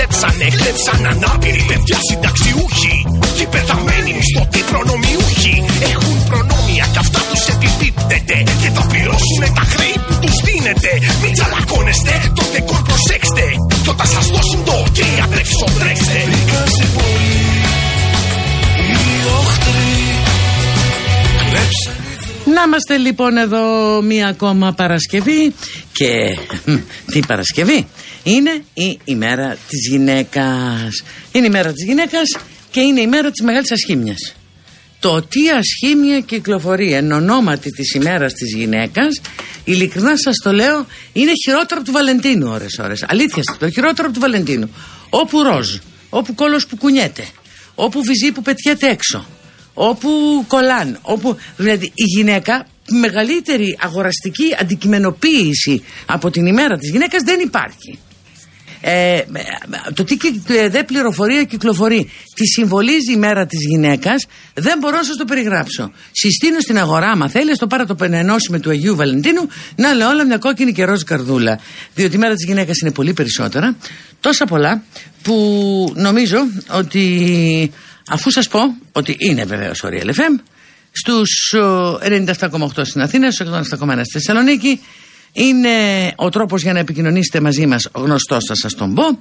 τους πιστέψανε, κλέψαν ανάπηροι παιδιά συνταξιούχοι. Και πεθαμένοι μισθωτοί προνομιούχοι. Έχουν προνόμια κι αυτά τους επιπίπτεται. Και θα πληρώσουνε τα χρέη που τους δίνετε. Μην τσαλακώνεστε, το δεκόρ προσέξτε. Κι όταν σας δώσουν το ok αντρέξω τρέξτε Μπήκαν στην πόλη οι οχτροί. Κλέψαν Να είμαστε λοιπόν εδώ μία ακόμα Παρασκευή και τι Παρασκευή; Είναι η ημέρα της γυναίκας. Είναι η μέρα της γυναίκας και είναι η μέρα της μεγάλης ασχήμιας. Το τι ασχήμια κυκλοφορεί εν ονόματι της ημέρας της γυναίκας ειλικρινά σας το λέω είναι χειρότερο από του Βαλεντίνου ώρες ώρες. Αλήθεια σας, το χειρότερο από του Βαλεντίνου. Όπου ροζ, όπου κόλος που κουνιέται όπου βυζί που πετιέται έξω όπου κολλάν, όπου δηλαδή η γυναίκα μεγαλύτερη αγοραστική αντικειμενοποίηση από την ημέρα της γυναίκας δεν υπάρχει. Ε, το τι κυ- ε, δε πληροφορία κυκλοφορεί. Τη συμβολίζει η μέρα της γυναίκας. Δεν μπορώ να σας το περιγράψω. Συστήνω στην αγορά άμα θέλεις στο πάρα το πενενώσιμο του Αγίου Βαλεντίνου να λέω όλα μια κόκκινη και ροζ καρδούλα διότι η μέρα της γυναίκας είναι πολύ περισσότερα. Τόσα πολλά που νομίζω ότι αφού σας πω ότι είναι βεβαίως ο Real FM στους ο, 97,8 στην Αθήνα, στους 87,1 στη Θεσσαλονίκη. Είναι ο τρόπος για να επικοινωνήσετε μαζί μας ο γνωστός θα σας τον πω.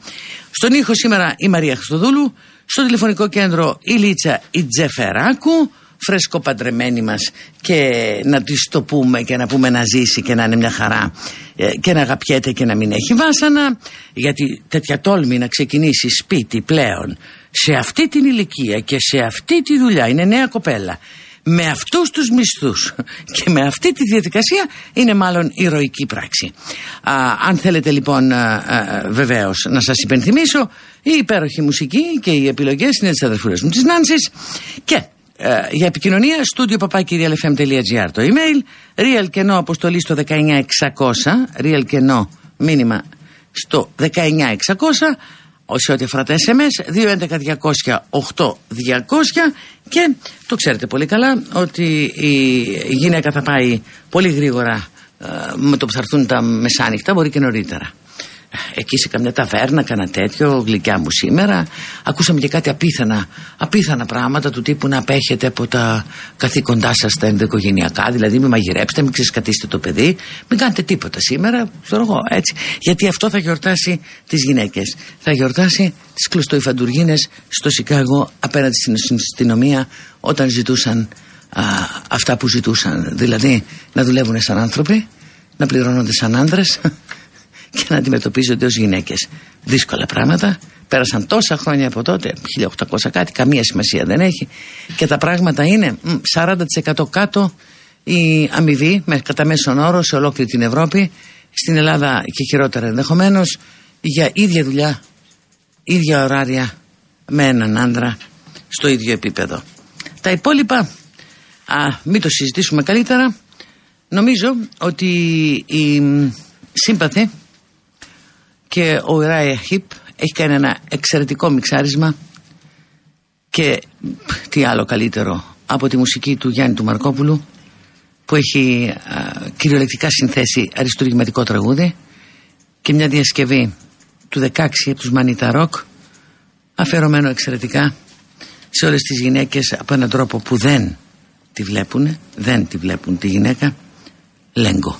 Στον ήχο σήμερα η Μαρία Χριστοδούλου, στο τηλεφωνικό κέντρο η Λίτσα η Τζεφεράκου, φρέσκο παντρεμένη μας και να της το πούμε και να πούμε να ζήσει και να είναι μια χαρά ε, και να αγαπιέται και να μην έχει βάσανα γιατί τέτοια τόλμη να ξεκινήσει σπίτι πλέον σε αυτή την ηλικία και σε αυτή τη δουλειά είναι νέα κοπέλα με αυτούς τους μισθούς και με αυτή τη διαδικασία είναι μάλλον ηρωική πράξη. Α, αν θέλετε λοιπόν α, α, βεβαίως να σας υπενθυμίσω η υπέροχη μουσική και οι επιλογές είναι της αδερφούλας μου της Νάνσης και ε, για επικοινωνία studio papakirialfm.gr το email real κενό αποστολή στο 19600 real κενό μήνυμα στο 19600 σε ό,τι αφορά τα SMS 211-200-8200 και το ξέρετε πολύ καλά ότι η γυναίκα θα πάει πολύ γρήγορα ε, με το που θα έρθουν τα μεσάνυχτα μπορεί και νωρίτερα εκεί σε καμιά ταβέρνα, κανένα τέτοιο, γλυκιά μου σήμερα. Ακούσαμε και κάτι απίθανα, απίθανα πράγματα του τύπου να απέχετε από τα καθήκοντά σας τα ενδοοικογενειακά. Δηλαδή, μην μαγειρέψετε, μην ξεσκατήσετε το παιδί, μην κάνετε τίποτα σήμερα. Ξέρω εγώ έτσι. Γιατί αυτό θα γιορτάσει τις γυναίκες. Θα γιορτάσει τις κλωστοϊφαντουργίνες στο Σικάγο απέναντι στην αστυνομία όταν ζητούσαν α, αυτά που ζητούσαν. Δηλαδή, να δουλεύουν σαν άνθρωποι, να πληρώνονται σαν άντρε και να αντιμετωπίζονται ως γυναίκες. Δύσκολα πράγματα. Πέρασαν τόσα χρόνια από τότε, 1800 κάτι, καμία σημασία δεν έχει. Και τα πράγματα είναι μ, 40% κάτω η αμοιβή, με, κατά μέσον όρο, σε ολόκληρη την Ευρώπη. Στην Ελλάδα και χειρότερα ενδεχομένως, για ίδια δουλειά, ίδια ωράρια, με έναν άντρα, στο ίδιο επίπεδο. Τα υπόλοιπα, α, μην το συζητήσουμε καλύτερα. Νομίζω ότι η μ, σύμπαθη και ο Ράια Χιπ έχει κάνει ένα εξαιρετικό μιξάρισμα. Και τι άλλο καλύτερο από τη μουσική του Γιάννη του Μαρκόπουλου που έχει α, κυριολεκτικά συνθέσει αριστουργηματικό τραγούδι. Και μια διασκευή του 16 από τους Μανίτα Ροκ αφιερωμένο εξαιρετικά σε όλες τις γυναίκες από έναν τρόπο που δεν τη βλέπουν δεν τη βλέπουν τη γυναίκα Λέγκο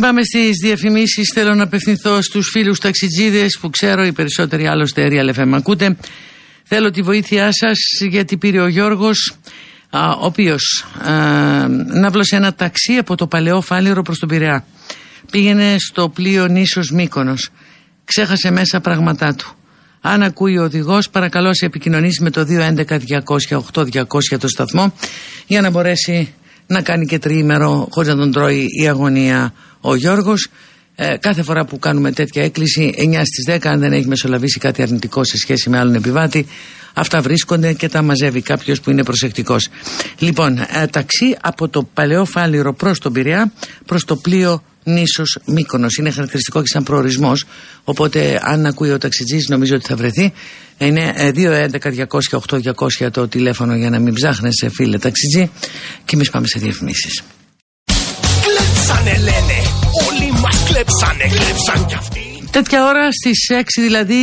Πριν πάμε στις διαφημίσεις, θέλω να απευθυνθώ στους φίλους ταξιτζίδες που ξέρω οι περισσότεροι άλλωστε Real FM ακούτε. Θέλω τη βοήθειά σας γιατί πήρε ο Γιώργος, ο οποίος ναύλωσε ένα ταξί από το παλαιό Φάληρο προς τον Πειραιά. Πήγαινε στο πλοίο νήσος Μύκονος. Ξέχασε μέσα πράγματά του. Αν ακούει ο οδηγός, παρακαλώ σε επικοινωνήσει με το 211-200-8200 το σταθμό για να μπορέσει να κάνει και τριήμερο χωρίς να τον τρώει η αγωνία ο Γιώργος. Ε, κάθε φορά που κάνουμε τέτοια έκκληση 9 στις 10 αν δεν έχει μεσολαβήσει κάτι αρνητικό σε σχέση με άλλον επιβάτη αυτά βρίσκονται και τα μαζεύει κάποιος που είναι προσεκτικός. Λοιπόν, ε, ταξί από το παλαιό Φάληρο προς τον Πειραιά προς το πλοίο νήσος Μύκονος. Είναι χαρακτηριστικό και σαν προορισμός οπότε αν ακούει ο ταξιτζής νομίζω ότι θα βρεθεί. Είναι ε, 211-200-8200 το τηλέφωνο για να μην ψάχνεσαι φίλε ταξιτζή και εμείς πάμε σε διαφημίσεις. Μας κλέψανε, κλέψαν κι αυτοί. Τέτοια ώρα στις 6 δηλαδή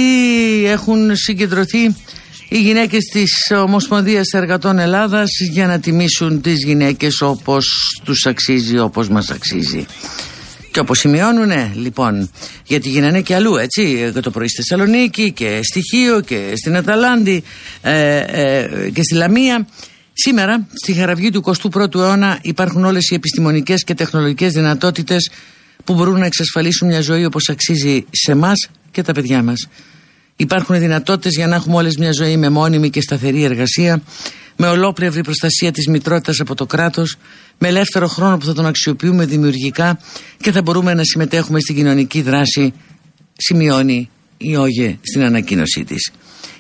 έχουν συγκεντρωθεί οι γυναίκες της Ομοσπονδίας Εργατών Ελλάδας για να τιμήσουν τις γυναίκες όπως τους αξίζει, όπως μας αξίζει. Και όπως σημειώνουνε λοιπόν, γιατί γίνανε και αλλού έτσι, και το πρωί στη Θεσσαλονίκη και στη Χίο και στην Αταλάντη ε, ε, και στη Λαμία. Σήμερα, στη χαραυγή του 21ου αιώνα υπάρχουν όλες οι επιστημονικές και τεχνολογικές δυνατότητες που μπορούν να εξασφαλίσουν μια ζωή όπως αξίζει σε εμά και τα παιδιά μας. Υπάρχουν δυνατότητες για να έχουμε όλες μια ζωή με μόνιμη και σταθερή εργασία, με ολόπλευρη προστασία της μητρότητας από το κράτος, με ελεύθερο χρόνο που θα τον αξιοποιούμε δημιουργικά και θα μπορούμε να συμμετέχουμε στην κοινωνική δράση, σημειώνει η ΟΓΕ στην ανακοίνωσή της.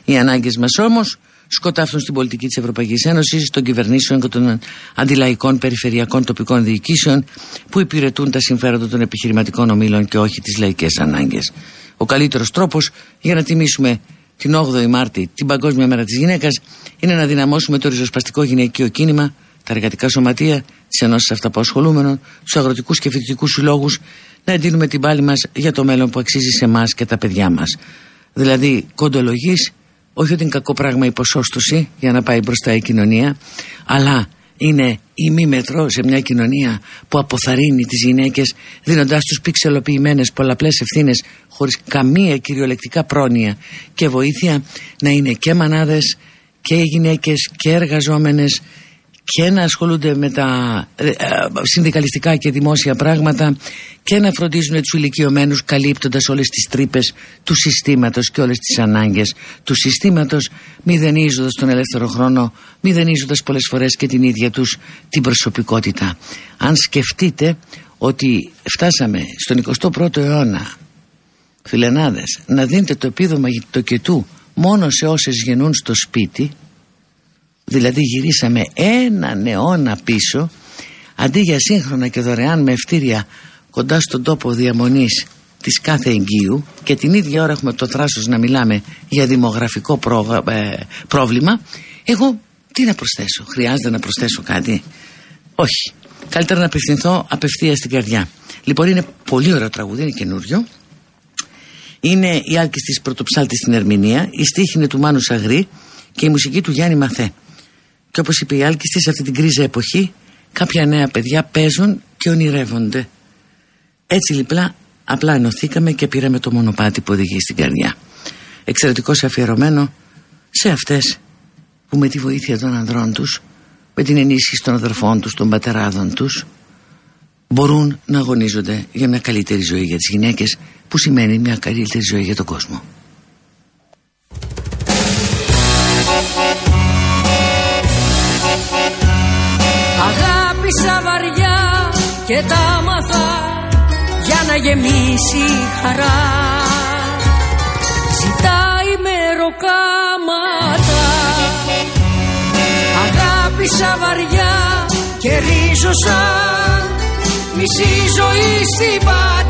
Οι ανάγκες μας όμως σκοτάφτουν στην πολιτική της Ευρωπαϊκής Ένωσης, των κυβερνήσεων και των αντιλαϊκών περιφερειακών τοπικών διοικήσεων που υπηρετούν τα συμφέροντα των επιχειρηματικών ομήλων και όχι τις λαϊκές ανάγκες. Ο καλύτερος τρόπος για να τιμήσουμε την 8η Μάρτη, την Παγκόσμια Μέρα της Γυναίκας, είναι να δυναμώσουμε το ριζοσπαστικό γυναικείο κίνημα, τα εργατικά σωματεία, τι ενώσει αυταπασχολούμενων, τους αγροτικούς και φοιτητικούς συλλόγους, να εντείνουμε την πάλη μας για το μέλλον που αξίζει σε εμάς και τα παιδιά μας. Δηλαδή, κοντολογή, όχι ότι είναι κακό πράγμα η ποσόστοση για να πάει μπροστά η κοινωνία, αλλά είναι ημίμετρο σε μια κοινωνία που αποθαρρύνει τις γυναίκες δίνοντάς τους πιξελοποιημένες πολλαπλές ευθύνες χωρίς καμία κυριολεκτικά πρόνοια και βοήθεια να είναι και μανάδες και γυναίκες και εργαζόμενες και να ασχολούνται με τα ε, ε, συνδικαλιστικά και δημόσια πράγματα και να φροντίζουν τους ηλικιωμένους καλύπτοντας όλες τις τρύπες του συστήματος και όλες τις ανάγκες του συστήματος μηδενίζοντας τον ελεύθερο χρόνο μηδενίζοντας πολλές φορές και την ίδια τους την προσωπικότητα. Αν σκεφτείτε ότι φτάσαμε στον 21ο αιώνα φιλενάδες να δίνετε το επίδομα το κετού μόνο σε όσες γεννούν στο σπίτι δηλαδή γυρίσαμε έναν αιώνα πίσω αντί για σύγχρονα και δωρεάν με ευτήρια κοντά στον τόπο διαμονής της κάθε εγγύου και την ίδια ώρα έχουμε το θράσος να μιλάμε για δημογραφικό ε, πρόβλημα εγώ τι να προσθέσω χρειάζεται να προσθέσω κάτι; Όχι. Καλύτερα να απευθυνθώ απευθεία στην καρδιά. Λοιπόν είναι πολύ ωραίο τραγούδι είναι καινούριο. Είναι η άλκης της πρωτοψάλτης στην Ερμηνεία η στίχη είναι του Μάνου Σαγρή και η μουσική του Γιάννη Μαθέ και όπως είπε η Άλκη σε αυτή την κρίζα εποχή κάποια νέα παιδιά παίζουν και ονειρεύονται. Έτσι λοιπόν απλά ενωθήκαμε και πήραμε το μονοπάτι που οδηγεί στην καρδιά. Εξαιρετικός αφιερωμένο σε αυτές που με τη βοήθεια των ανδρών τους, με την ενίσχυση των αδερφών τους, των πατεράδων τους, μπορούν να αγωνίζονται για μια καλύτερη ζωή για τις γυναίκες που σημαίνει μια καλύτερη ζωή για τον κόσμο. Αγάπησα βαριά και τα μαθα για να γεμίσει χαρά. Ζητάει με ροκάματα. Αγάπησα βαριά και ρίζωσα. Μισή ζωή στην πατρία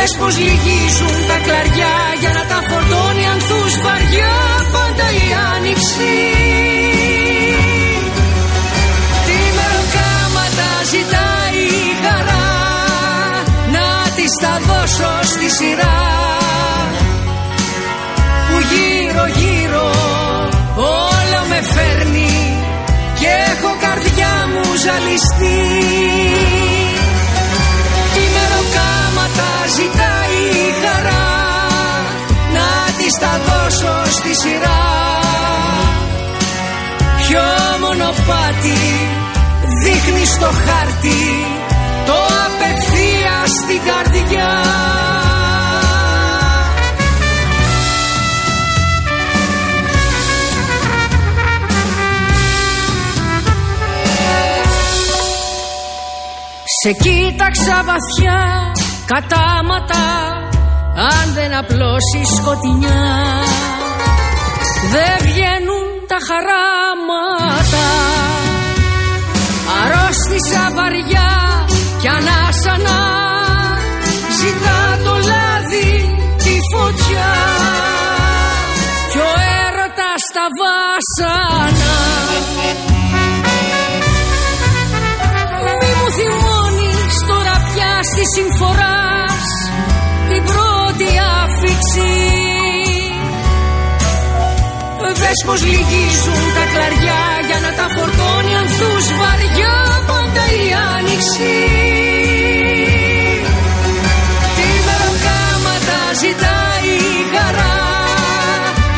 Δες πως λυγίζουν τα κλαριά για να τα φορτώνει ανθούς βαριά πάντα η άνοιξη. Τι μεροκάματα ζητάει η χαρά να της τα δώσω στη σειρά. Που γύρω γύρω όλο με φέρνει και έχω καρδιά μου ζαλιστεί να της τα δώσω στη σειρά. Ποιο μονοπάτι δείχνει στο χάρτη το απευθεία στην καρδιά. Σε κοίταξα βαθιά κατάματα αν δεν απλώσεις σκοτεινιά δεν βγαίνουν τα χαράματα. Αρρώστησα βαριά κι ανάσανα ζητά το λάδι τη φωτιά. Κι ο έρωτας τα βάσανα. Μη μου τη συμφοράς την πρώτη άφηξη. Δες πως λυγίζουν τα κλαριά για να τα φορτώνει ανθούς βαριά πάντα η άνοιξη. Τι μεροκάματα ζητάει η χαρά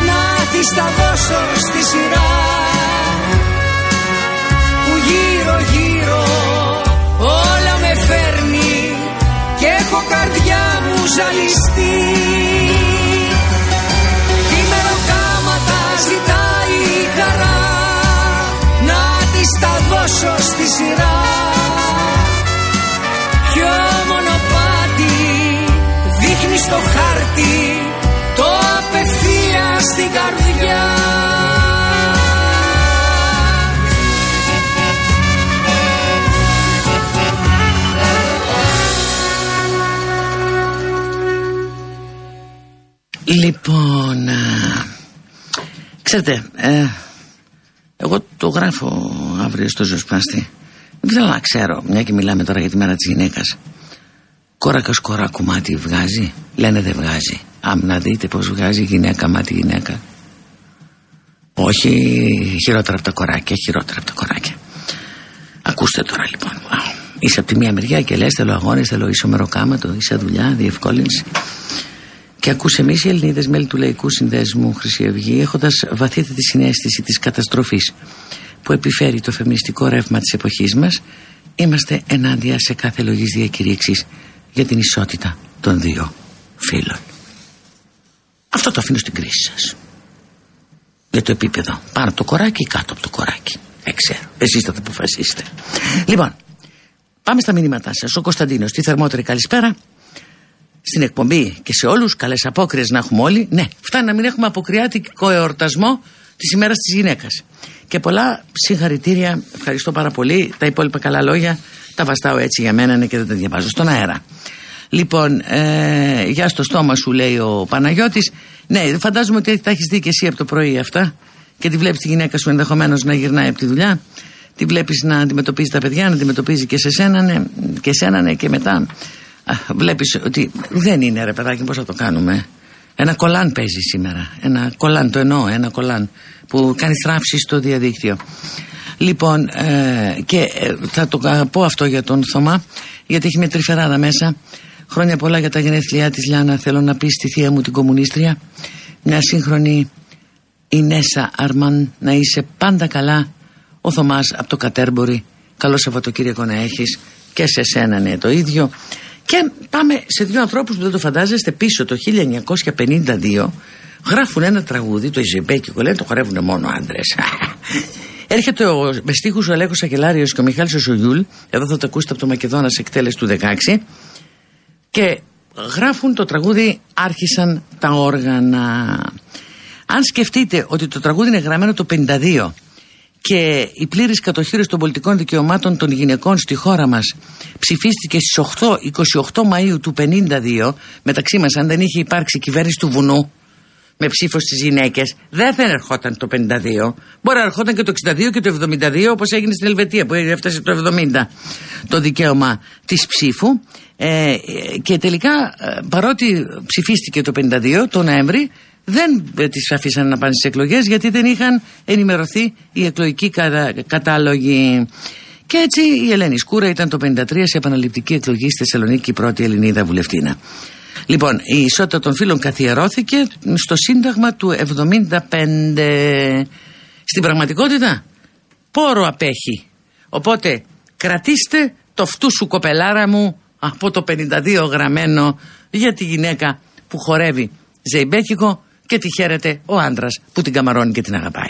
να της τα δώσω στη σειρά Τι Τη ζητάει η χαρά Να της τα δώσω στη σειρά. Ποιο μονοπάτι δείχνει στο χάρτη Το απευθεία στην καρδιά. Λοιπόν, α, ξέρετε, ε, εγώ το γράφω αύριο στο ζωσπάστη. Δεν θέλω να ξέρω, μια και μιλάμε τώρα για τη μέρα της γυναίκας. Κόρακας κοράκου μάτι βγάζει, λένε δεν βγάζει. Άμ να δείτε πως βγάζει γυναίκα μάτι γυναίκα. Όχι χειρότερα από τα κοράκια, χειρότερα από τα κοράκια. Ακούστε τώρα λοιπόν. Είσαι από τη μία μεριά και λες θέλω αγώνες, θέλω ισομεροκάματο, είσαι δουλειά, διευκόλυνση. Και ακούσε εμείς οι Ελληνίδες μέλη του Λαϊκού Συνδέσμου Χρυσή Αυγή, έχοντας βαθύτερη συνέστηση της καταστροφής που επιφέρει το φεμινιστικό ρεύμα της εποχής μας, είμαστε ενάντια σε κάθε λογής διακηρύξη για την ισότητα των δύο φίλων. Αυτό το αφήνω στην κρίση σας. Για το επίπεδο. Πάνω από το κοράκι ή κάτω από το κοράκι. Δεν ξέρω. Εσείς θα το αποφασίσετε. Λοιπόν, πάμε στα μηνύματά σας. Ο Κωνσταντίνος, τη θερμότερη καλησπέρα στην εκπομπή και σε όλους, καλές απόκριες να έχουμε όλοι. Ναι, φτάνει να μην έχουμε αποκριάτικο εορτασμό της ημέρας της γυναίκας. Και πολλά συγχαρητήρια, ευχαριστώ πάρα πολύ. Τα υπόλοιπα καλά λόγια τα βαστάω έτσι για μένα ναι, και δεν τα διαβάζω στον αέρα. Λοιπόν, ε, για στο στόμα σου λέει ο Παναγιώτης Ναι, φαντάζομαι ότι τα έχεις δει και εσύ από το πρωί αυτά και τη βλέπεις τη γυναίκα σου ενδεχομένως να γυρνάει από τη δουλειά. Τη βλέπεις να αντιμετωπίζει τα παιδιά, να αντιμετωπίζει και σε σένα, ναι, και σένα, ναι, και μετά Βλέπεις ότι δεν είναι ρε παιδάκι, πώς θα το κάνουμε. Ένα κολάν παίζει σήμερα. Ένα κολάν, το εννοώ, ένα κολάν που κάνει θράψη στο διαδίκτυο. Λοιπόν, ε, και ε, θα το πω αυτό για τον Θωμά, γιατί έχει μια τρυφεράδα μέσα. Χρόνια πολλά για τα γενέθλιά της Λιάνα. Θέλω να πεις στη θεία μου την κομμουνίστρια. Μια σύγχρονη Ινέσα Αρμάν να είσαι πάντα καλά. Ο Θωμάς από το Κατέρμπορη. Καλό Σαββατοκύριακο να έχεις και σε σένα ναι το ίδιο. Και πάμε σε δύο ανθρώπους που δεν το φαντάζεστε πίσω το 1952 γράφουν ένα τραγούδι, το Ιζεμπέκικο, λένε το χορεύουν μόνο άντρες. Έρχεται ο, με στίχους ο Αλέκος Ακελάριος και ο Μιχάλης Οσογιούλ, εδώ θα το ακούσετε από το Μακεδόνας εκτέλεση του 16 και γράφουν το τραγούδι «Άρχισαν τα όργανα». Αν σκεφτείτε ότι το τραγούδι είναι γραμμένο το 52 και η πλήρης κατοχήρωση των πολιτικών δικαιωμάτων των γυναικών στη χώρα μας ψηφίστηκε στις 8, 28 Μαΐου του 52 μεταξύ μας αν δεν είχε υπάρξει κυβέρνηση του βουνού με ψήφος στις γυναίκες. Δεν θα ερχόταν το 52 μπορεί να ερχόταν και το 62 και το 72 όπως έγινε στην Ελβετία που έφτασε το 70 το δικαίωμα της ψήφου. Ε, και τελικά ε, παρότι ψηφίστηκε το 52 το Νοέμβρη δεν τις αφήσαν να πάνε στις εκλογές γιατί δεν είχαν ενημερωθεί οι εκλογικοί κατα... κατάλογοι. Και έτσι η Ελένη Σκούρα ήταν το 53 σε επαναληπτική εκλογή στη Θεσσαλονίκη η πρώτη Ελληνίδα βουλευτήνα. Λοιπόν, η ισότητα των φίλων καθιερώθηκε στο Σύνταγμα του 75. Στην πραγματικότητα, πόρο απέχει. Οπότε, κρατήστε το φτού σου κοπελάρα μου από το 52 γραμμένο για τη γυναίκα που χορεύει ζεϊμπέκικο και τη χαίρεται ο άντρας που την καμαρώνει και την αγαπάει.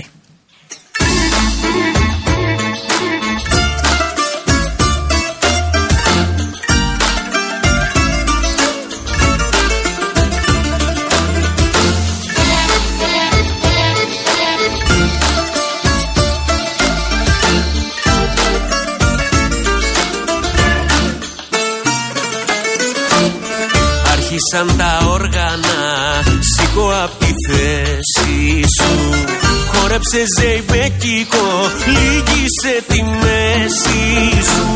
Άρχισαν τα όργανα Σήκω απ' τη θέση σου. Χόρεψε ζεϊμπέκικο Λύγησε τη μέση σου.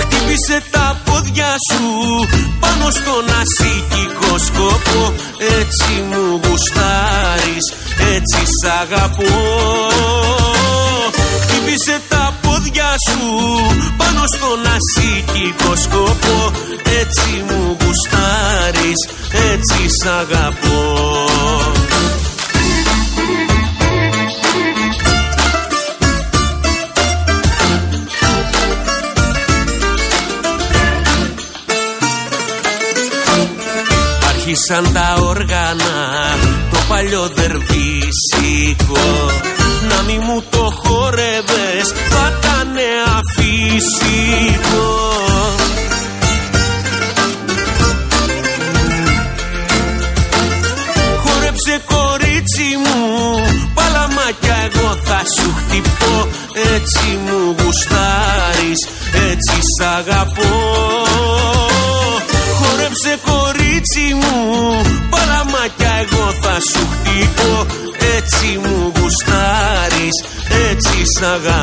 Χτύπησε τα πόδια σου Πάνω στον ασύκικο σκόπο. Έτσι μου γουστάρεις Έτσι σ' αγαπώ. Χτύπησε τα πόδια σου. Πάνω στον ασύκικο σκοπό. Έτσι μου γουστάρεις, έτσι σ' αγαπώ. Άρχισαν τα όργανα, το παλιό δερβίσικο. Να μη μου το χόρευες Έτσι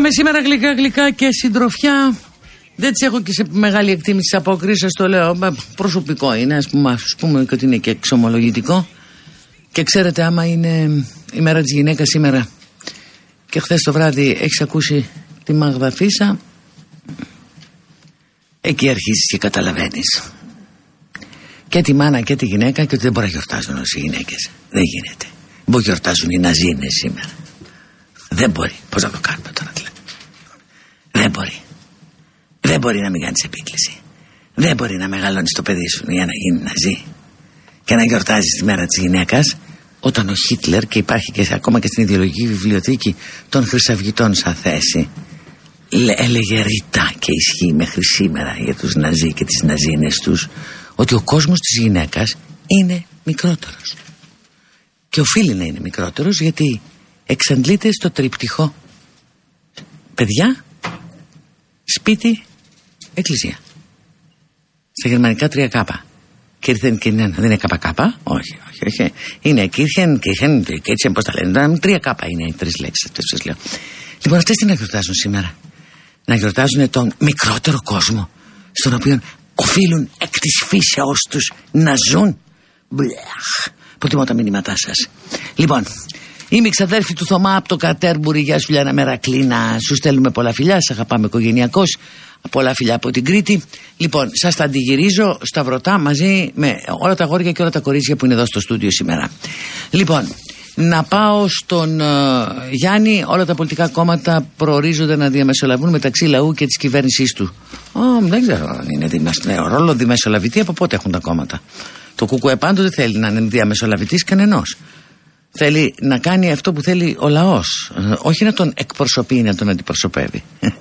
Πάμε σήμερα γλυκά γλυκά και συντροφιά. Δεν τις έχω και σε μεγάλη εκτίμηση τη απόκριση, το λέω. Μα, Προσωπικό είναι, ας πούμε, ας πούμε και ότι είναι και εξομολογητικό. Και ξέρετε, άμα είναι η μέρα της γυναίκας σήμερα και χθες το βράδυ έχεις ακούσει τη Μάγδα Φίσα, εκεί αρχίζεις και καταλαβαίνεις. Και τη μάνα και τη γυναίκα και ότι δεν μπορεί να γιορτάζουν όσοι οι γυναίκες. Δεν γίνεται. Μπορεί να γιορτάζουν οι Ναζίνε σήμερα. Δεν μπορεί. Πώς να το κάνουμε τώρα δηλαδή. Δεν μπορεί. Δεν μπορεί να μην κάνεις επίκληση. Δεν μπορεί να μεγαλώνεις το παιδί σου για να γίνει να ζει και να γιορτάζεις τη μέρα της γυναίκας όταν ο Χίτλερ και υπάρχει και ακόμα και στην ιδεολογική βιβλιοθήκη των Χρυσαυγητών σαν θέση λέ- έλεγε ρητά και ισχύει μέχρι σήμερα για τους Ναζί και τις Ναζίνες τους ότι ο κόσμος της γυναίκας είναι μικρότερος και οφείλει να είναι μικρότερος γιατί εξαντλείται στο τρίπτυχο παιδιά σπίτι εκκλησία στα γερμανικά τρία κάπα Κύρθεν και ναι, δεν είναι κάπα κάπα, όχι, όχι, όχι. Είναι κύρθεν, κύρθεν, και έτσι πώς τα λένε. Τώρα, Τρία κάπα είναι οι τρεις λέξεις, αυτό σα λέω. Λοιπόν, αυτές τι να γιορτάζουν σήμερα; Να γιορτάζουν τον μικρότερο κόσμο, στον οποίο οφείλουν εκ της φύσεώς τους να ζουν. Μπλεχ. Προτιμώ τα μηνύματά σας. Λοιπόν, είμαι η ξαδέρφη του Θωμά από το Κατέρμπουρι. Γεια σου, Λιάννα Μερακλίνα. Σου στέλνουμε πολλά φιλιά. Σα αγαπάμε οικογενειακώς. Πολλά φιλιά από την Κρήτη. Λοιπόν, σας τα αντιγυρίζω σταυρωτά μαζί με όλα τα αγόρια και όλα τα κορίτσια που είναι εδώ στο στούντιο σήμερα. Λοιπόν, να πάω στον ε, Γιάννη. Όλα τα πολιτικά κόμματα προορίζονται να διαμεσολαβούν μεταξύ λαού και της κυβέρνησής του. Ω, δεν ξέρω αν είναι δημεσ... ναι, ο ρόλο διαμεσολαβητή από πότε έχουν τα κόμματα. Το ΚΚΕ πάντοτε θέλει να είναι διαμεσολαβητής κανενός. Θέλει να κάνει αυτό που θέλει ο λαός. Όχι να τον εκπροσωπεί ή να τον αντιπροσωπεύει.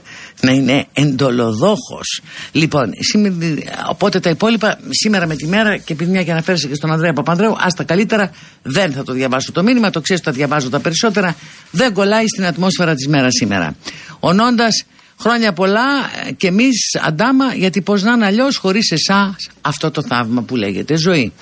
να είναι εντολοδόχος. Λοιπόν, σήμε- οπότε τα υπόλοιπα σήμερα με τη μέρα και επειδή μια και αναφέρεσαι και στον Ανδρέα Παπανδρέου, ας τα καλύτερα, δεν θα το διαβάσω το μήνυμα, το ξέρεις, τα διαβάζω τα περισσότερα, δεν κολλάει στην ατμόσφαιρα της μέρας σήμερα. Ονώντας χρόνια πολλά ε, και εμείς αντάμα, γιατί πώς να είναι αλλιώς χωρίς εσάς αυτό το θαύμα που λέγεται ζωή.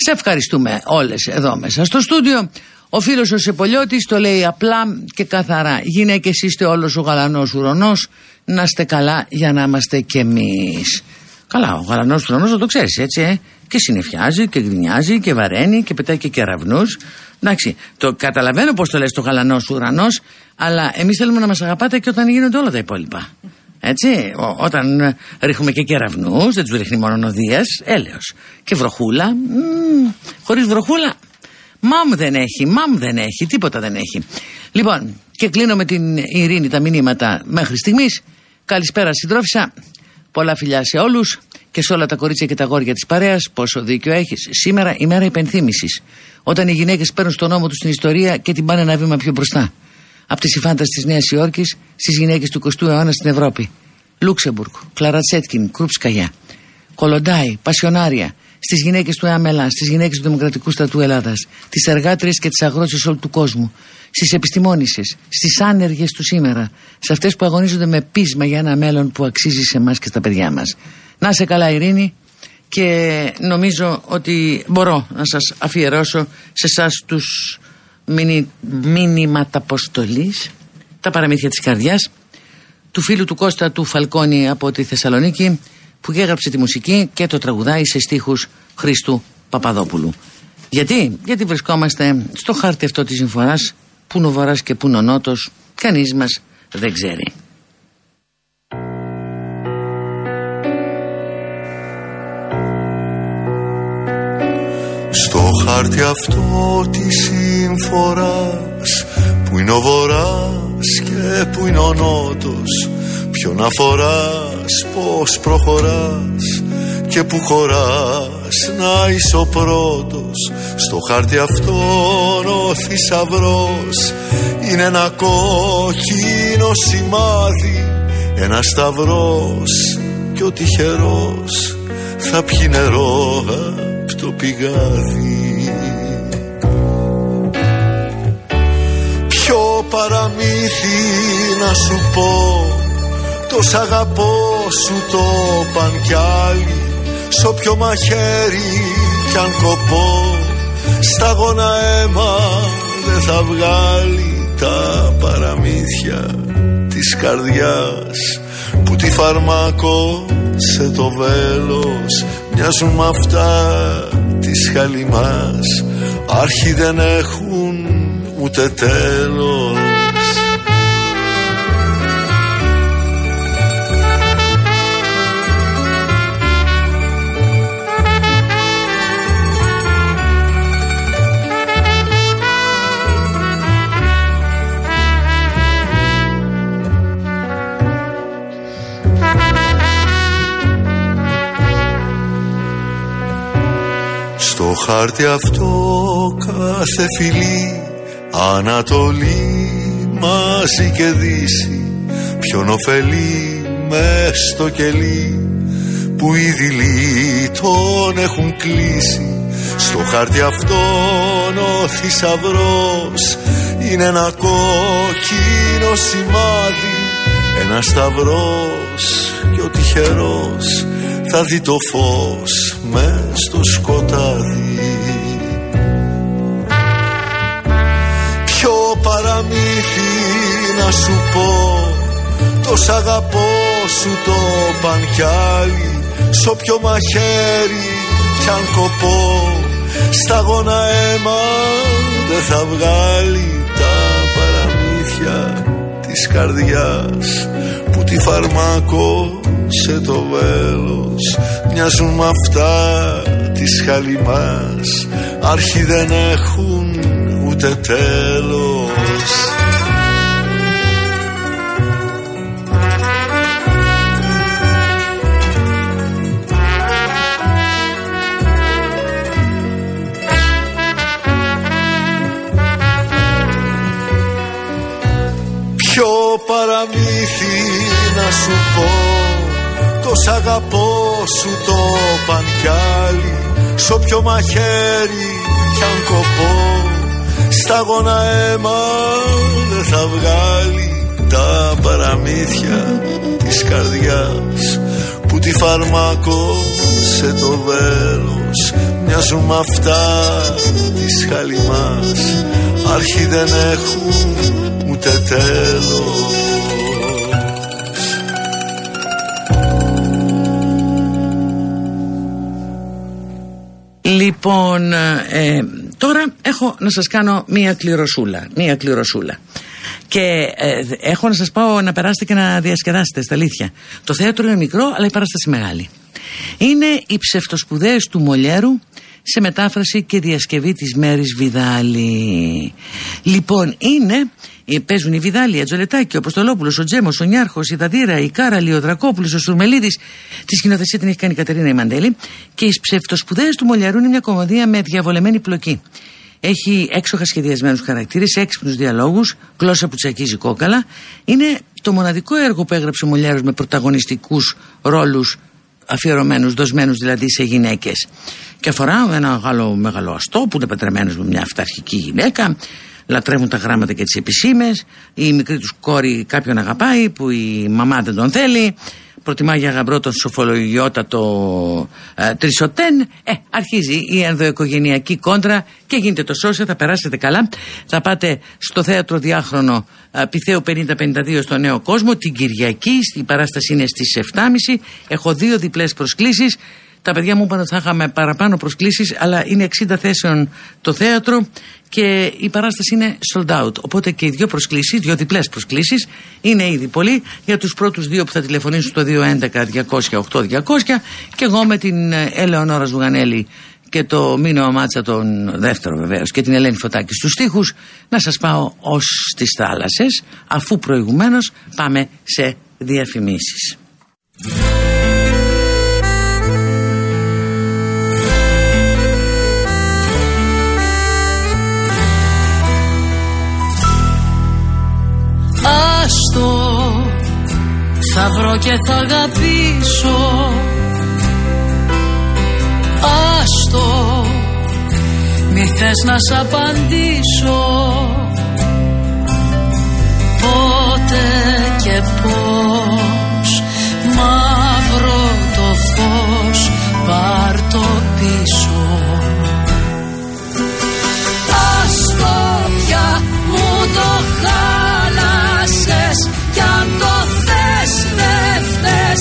Σε ευχαριστούμε όλες εδώ μέσα στο στούντιο. Ο φίλος ο Σεπολιώτης το λέει απλά και καθαρά. Γυναίκες είστε όλος ο γαλανός ουρανός, να είστε καλά για να είμαστε κι εμείς. Καλά, ο γαλανός ουρανός δεν το ξέρεις έτσι, ε. Και συνεφιάζει και γκρινιάζει και βαραίνει και πετάει και κεραυνούς. Εντάξει, το καταλαβαίνω πώς το λες το γαλανός ουρανός, αλλά εμείς θέλουμε να μας αγαπάτε και όταν γίνονται όλα τα υπόλοιπα. Έτσι, ο- όταν ε, ρίχνουμε και κεραυνούς, δεν τους ρίχνει μόνο ο Δίας, έλεος. Και βροχούλα, μ, χωρίς βροχούλα, μάμ δεν έχει, μάμ δεν έχει, τίποτα δεν έχει. Λοιπόν, και κλείνω με την ειρήνη τα μηνύματα μέχρι στιγμής. Καλησπέρα συντρόφισσα, πολλά φιλιά σε όλους και σε όλα τα κορίτσια και τα γόρια της παρέας, πόσο δίκιο έχεις. Σήμερα η μέρα υπενθύμησης, όταν οι γυναίκες παίρνουν στον νόμο τους την ιστορία και την πάνε ένα βήμα πιο μπροστά από τις υφάντας της Νέας Υόρκης στις γυναίκες του 20ου αιώνα στην Ευρώπη. Λούξεμπουργκ, Κλαρατσέτκιν, Κρουπσκαγιά, Κολοντάι, Πασιονάρια, στις γυναίκες του ΕΑΜΕΛΑ, στις γυναίκες του Δημοκρατικού Στρατού Ελλάδας, τις εργάτριες και τις αγρότσε όλου του κόσμου, στις επιστημόνισε, στις άνεργες του σήμερα, σε αυτές που αγωνίζονται με πείσμα για ένα μέλλον που αξίζει σε εμάς και στα παιδιά μας. Να σε καλά, Ειρήνη, και νομίζω ότι μπορώ να σας αφιερώσω σε εσάς τους μηνύ, μήνυματα αποστολής τα παραμύθια της καρδιάς του φίλου του Κώστα του Φαλκόνη από τη Θεσσαλονίκη που έγραψε τη μουσική και το τραγουδάει σε στίχους Χριστού Παπαδόπουλου. Γιατί, γιατί βρισκόμαστε στο χάρτη αυτό της συμφοράς που είναι ο βορράς και που είναι ο νότος κανείς μας δεν ξέρει. Στο χάρτη αυτό της συμφοράς Που είναι ο βορράς και που είναι ο νότος. Ποιον αφοράς, πως προχωράς Και που χωράς να είσαι ο πρώτος. Στο χάρτη αυτόν ο θησαυρός Είναι ένα κόκκινο σημάδι Ένα σταυρός και ο τυχερός θα πιει νερό απ' το πηγάδι. Ποιο παραμύθι να σου πω Το σ' αγαπώ σου το παν κι άλλοι Σ' όποιο μαχαίρι κι αν κοπώ Σταγόνα αίμα δεν θα βγάλει Τα παραμύθια της καρδιάς. Που τη φαρμάκο σε το βέλος Μοιάζουν με αυτά της χαλιμάς. Άρχι δεν έχουν ούτε τέλος Στο χάρτη αυτό κάθε φιλή Ανατολή μαζί και δύση Ποιον ωφελεί μες στο κελί Που οι δειλοί τον έχουν κλείσει. Στο χάρτη αυτόν ο θησαυρός Είναι ένα κόκκινο σημάδι Ένα σταυρός και ο τυχερός θα δει το φως μες στο σκοτάδι. Ποιο παραμύθι να σου πω Το σ' αγαπώ σου το παν κι άλλοι Σ' όποιο μαχαίρι κι αν κοπώ Σταγόνα αίμα δεν θα βγάλει Τα παραμύθια της καρδιάς Που τη φαρμάκο σε το βέλος Μοιάζουν με αυτά της χαλιμάς. Άρχι δεν έχουν ούτε τέλος. Ποιο παραμύθι να σου πω. Το σ' αγαπώ σου το παν κι άλλοι Σ' όποιο μαχαίρι κι αν κοπώ. Σταγόνα αίμα δεν θα βγάλει Τα παραμύθια της καρδιάς Που τη φαρμάκο σε το βέλος Μοιάζουν με αυτά της χαλιμάς. Άρχι δεν έχουν ούτε τέλος Λοιπόν, ε, τώρα έχω να σας κάνω μία κληροσούλα, μία κληροσούλα. Και ε, έχω να σας πάω να περάσετε και να διασκεδάσετε στα αλήθεια. Το θέατρο είναι μικρό, αλλά η παράσταση μεγάλη. Είναι οι ψευτοσπουδαίες του Μολιέρου σε μετάφραση και διασκευή της Μέρης Βιδάλη. Λοιπόν, είναι, ε, παίζουν η Βιδάλη, η Ατζολετάκη, ο Αποστολόπουλος, ο Τζέμος, ο Νιάρχος, η Δαδύρα, η Κάραλη, ο Δρακόπουλος, ο Σουρμελίδης. Τη σκηνοθεσία την έχει κάνει η Κατερίνα η Μαντέλη. Και οι ψευτοσπουδαίες του Μολιαρού είναι μια κομμωδία με διαβολεμένη πλοκή. Έχει έξοχα σχεδιασμένους χαρακτήρες, έξυπνους διαλόγους, γλώσσα που τσακίζει κόκαλα. Είναι το μοναδικό έργο που έγραψε ο Μολιάρος με πρωταγωνιστικούς ρόλους αφιερωμένους, δοσμένους δηλαδή σε γυναίκες. Και αφορά ένα Γάλλο μεγαλοαστό που είναι πετρεμένος με μια αυταρχική γυναίκα. Λατρεύουν τα γράμματα και τις επισήμες. Η μικρή τους κόρη κάποιον αγαπάει που η μαμά δεν τον θέλει προτιμά για γαμπρό τον σοφολογιότατο ε, Τρισοτέν. Ε, αρχίζει η ενδοοικογενειακή κόντρα και γίνεται το σώσια, θα περάσετε καλά. Θα πάτε στο θέατρο διάχρονο ε, Πυθέου 50-52 στο Νέο Κόσμο την Κυριακή. Η παράσταση είναι στις 7.30. Έχω δύο διπλές προσκλήσεις. Τα παιδιά μου είπαν ότι θα είχαμε παραπάνω προσκλήσεις αλλά είναι 60 θέσεων το θέατρο και η παράσταση είναι sold out. Οπότε και οι δύο προσκλήσεις, δύο διπλές προσκλήσεις είναι ήδη πολύ για τους πρώτους δύο που θα τηλεφωνήσουν στο 211-200-8200 και εγώ με την ε, Ελεονόρα Ζουγανέλη και το Μίνο Μάτσα τον δεύτερο βεβαίως και την Ελένη Φωτάκη στους στίχους να σας πάω ως τις θάλασσες αφού προηγουμένως πάμε σε διαφημίσεις. Άστο θα βρω και θα αγαπήσω. Άστο μη θες να σ' απαντήσω. Πότε και πώς μαύρο το φως πάρ το πίσω. Άστο πια μου το χάλασες κι αν το θες δεν φταίς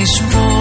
expor.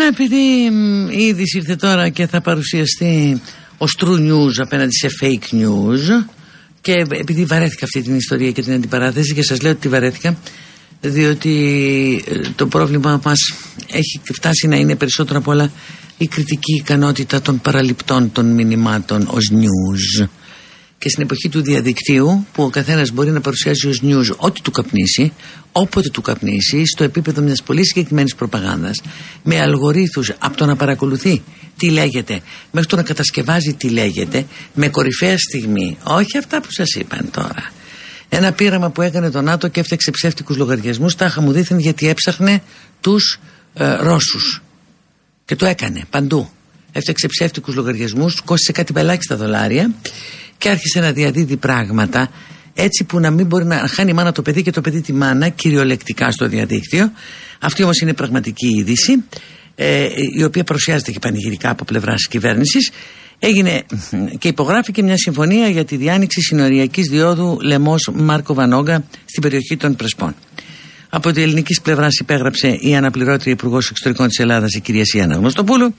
Λοιπόν, επειδή μ, η είδηση ήρθε τώρα και θα παρουσιαστεί ως true news απέναντι σε fake news και επειδή βαρέθηκα αυτή την ιστορία και την αντιπαράθεση και σας λέω ότι τη βαρέθηκα διότι ε, το πρόβλημα μας έχει φτάσει να είναι περισσότερο απ' όλα η κριτική ικανότητα των παραληπτών των μηνυμάτων ως news και στην εποχή του διαδικτύου που ο καθένας μπορεί να παρουσιάζει ως news ό,τι του καπνίσει όποτε του καπνίσει στο επίπεδο μιας πολύ συγκεκριμένης προπαγάνδας με αλγορίθους από το να παρακολουθεί τι λέγεται μέχρι το να κατασκευάζει τι λέγεται με κορυφαία στιγμή όχι αυτά που σας είπαν τώρα Ένα πείραμα που έκανε το ΝΑΤΟ και έφτιαξε ψεύτικους λογαριασμούς τάχα μου δίθεν γιατί έψαχνε τους ε, Ρώσους. Και το έκανε παντού. Έφτιαξε ψεύτικους λογαριασμούς, κόστησε κάτι πελάκιστα δολάρια και άρχισε να διαδίδει πράγματα έτσι που να μην μπορεί να χάνει η μάνα το παιδί και το παιδί τη μάνα κυριολεκτικά στο διαδίκτυο. Αυτή όμως είναι πραγματική είδηση ε, η οποία παρουσιάζεται και πανηγυρικά από πλευράς τη κυβέρνησης. Έγινε και υπογράφηκε μια συμφωνία για τη διάνοιξη συνοριακής διόδου Λεμός Μάρκο Βανόγκα στην περιοχή των Πρεσπών. Από τη ελληνικής πλευράς υπέγραψε η αναπληρώτρια Υπουργός Εξωτερικών της Ελλάδας, η κυρία Σιάννα Γνωστοπούλου,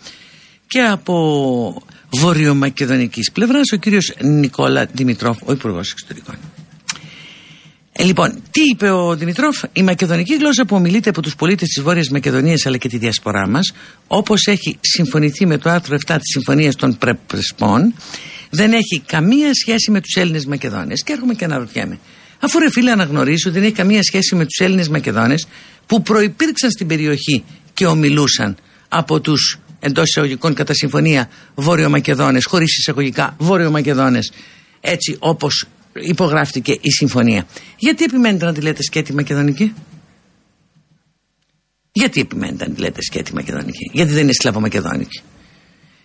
και από βορειομακεδονικής πλευράς ο κύριος Νικόλα Δημητρόφ, ο Υπουργός Εξωτερικών. Ε, λοιπόν, τι είπε ο Δημητρόφ, η μακεδονική γλώσσα που ομιλείται από τους πολίτες της Βόρειας Μακεδονίας αλλά και τη διασπορά μας, όπως έχει συμφωνηθεί με το άρθρο 7 της Συμφωνίας των Πρεσπών, δεν έχει καμία σχέση με τους Έλληνες Μακεδόνες. Και έρχομαι και αναρωτιέμαι. Αφού ρε φίλε αναγνωρίζω ότι δεν έχει καμία σχέση με τους Έλληνες Μακεδόνες που προπήρξαν στην περιοχή και ομιλούσαν από τους εντός εισαγωγικών κατά συμφωνία Βόρειο Μακεδόνε, χωρίς εισαγωγικά Βόρειο Μακεδόνε, έτσι όπως υπογράφτηκε η συμφωνία. Γιατί επιμένετε να τη λέτε σκέτη μακεδονική; Γιατί επιμένετε να τη λέτε σκέτη μακεδονική; Γιατί δεν είναι σλαβομακεδόνικη;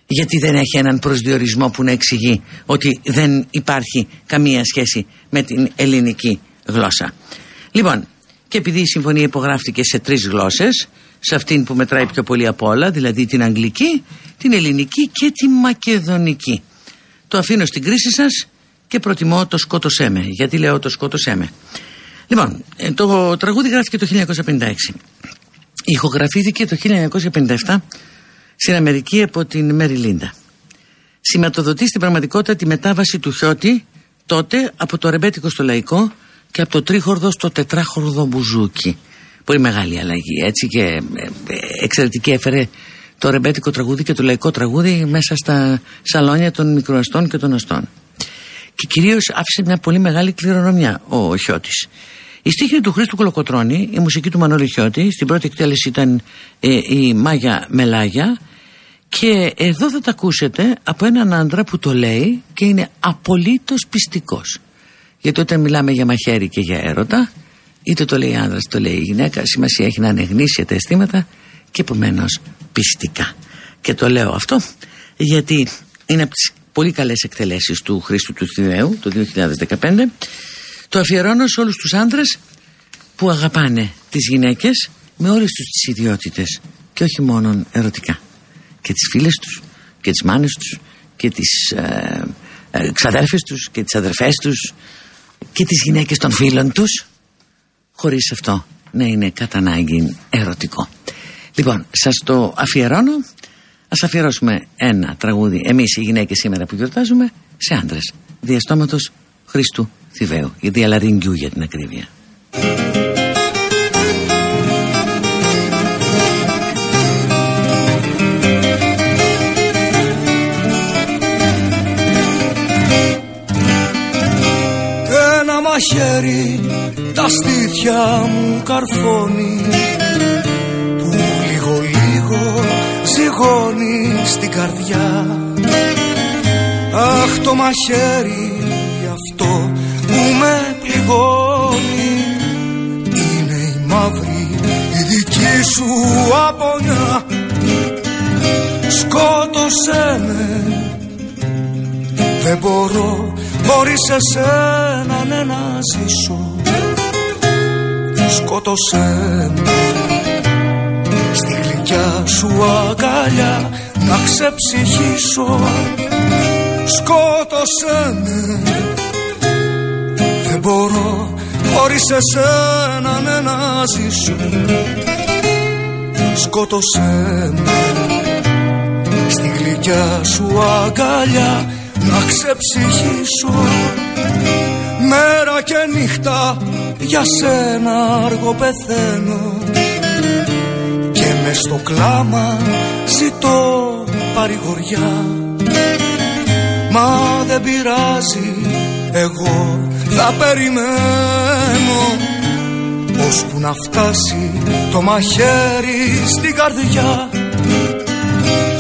Γιατί δεν έχει έναν προσδιορισμό που να εξηγεί ότι δεν υπάρχει καμία σχέση με την ελληνική γλώσσα; Λοιπόν, και επειδή η συμφωνία υπογράφτηκε σε τρεις γλώσσες, σε αυτήν που μετράει πιο πολύ από όλα, δηλαδή την αγγλική, την ελληνική και τη μακεδονική. Το αφήνω στην κρίση σας και προτιμώ το σκότωσέ με. Γιατί λέω το σκότωσέ με. Λοιπόν, ε, το τραγούδι γράφτηκε το 1956. Ηχογραφήθηκε το 1957 στην Αμερική από την Μέρι Λίντα. Σηματοδοτεί στην πραγματικότητα τη μετάβαση του Χιώτη τότε από το ρεμπέτικο στο λαϊκό και από το τρίχορδο στο τετράχορδο μπουζούκι. Πολύ μεγάλη αλλαγή έτσι και ε, ε, εξαιρετική έφερε το ρεμπέτικο τραγούδι και το λαϊκό τραγούδι μέσα στα σαλόνια των μικροαστών και των αστών και κυρίως άφησε μια πολύ μεγάλη κληρονομιά ο Χιώτης. Η στίχη του Χρήστου Κολοκοτρώνη, η μουσική του Μανώλη Χιώτη, στην πρώτη εκτέλεση ήταν ε, η Μάγια Μελάγια και εδώ θα τα ακούσετε από έναν άντρα που το λέει και είναι απολύτως πιστικός. Γιατί όταν μιλάμε για μαχαίρι και για έρωτα, είτε το λέει άντρα είτε το λέει η γυναίκα, σημασία έχει να είναι γνήσια τα αισθήματα και επομένως πιστικά. Και το λέω αυτό γιατί είναι από τις πολύ καλές εκτελέσεις του Χρήστου του Θηδαίου το 2015 το αφιερώνω σε όλους τους άντρες που αγαπάνε τις γυναίκες με όλες τους τις ιδιότητες και όχι μόνο ερωτικά. Και τις φίλες τους και τις μάνες τους και τις ε, ε, ξαδέρφες τους και τις αδερφές τους και τις γυναίκες των φίλων τους χωρίς αυτό να είναι κατά ανάγκη ερωτικό. Λοιπόν σας το αφιερώνω. Ας αφιερώσουμε ένα τραγούδι. Εμείς οι γυναίκες σήμερα που γιορτάζουμε σε άντρες. Διαστόματος Χριστού Θηβαίου. Για διαλαρινγκιού για την ακρίβεια. Ένα μαχαίρι τα στήθια μου καρφώνει ζυγώνει στην καρδιά. Αχ το μαχαίρι αυτό που με πληγώνει Είναι η μαύρη η δική σου απονιά. Σκότωσέ με Δεν μπορώ χωρίς εσένα ναι, να ζήσω Σκότωσέ με. Δικιά σου αγκαλιά να ξεψυχήσω. Σκότωσέ με. Δεν μπορώ χωρίς εσένα ναι, να ζήσω. Σκότωσέ με. Στη γλυκιά σου αγκαλιά να ξεψυχήσω. Μέρα και νύχτα για σένα αργό πεθαίνω. Με στο κλάμα ζητώ παρηγοριά. Μα δεν πειράζει εγώ θα περιμένω. Ώσπου να φτάσει το μαχαίρι στην καρδιά.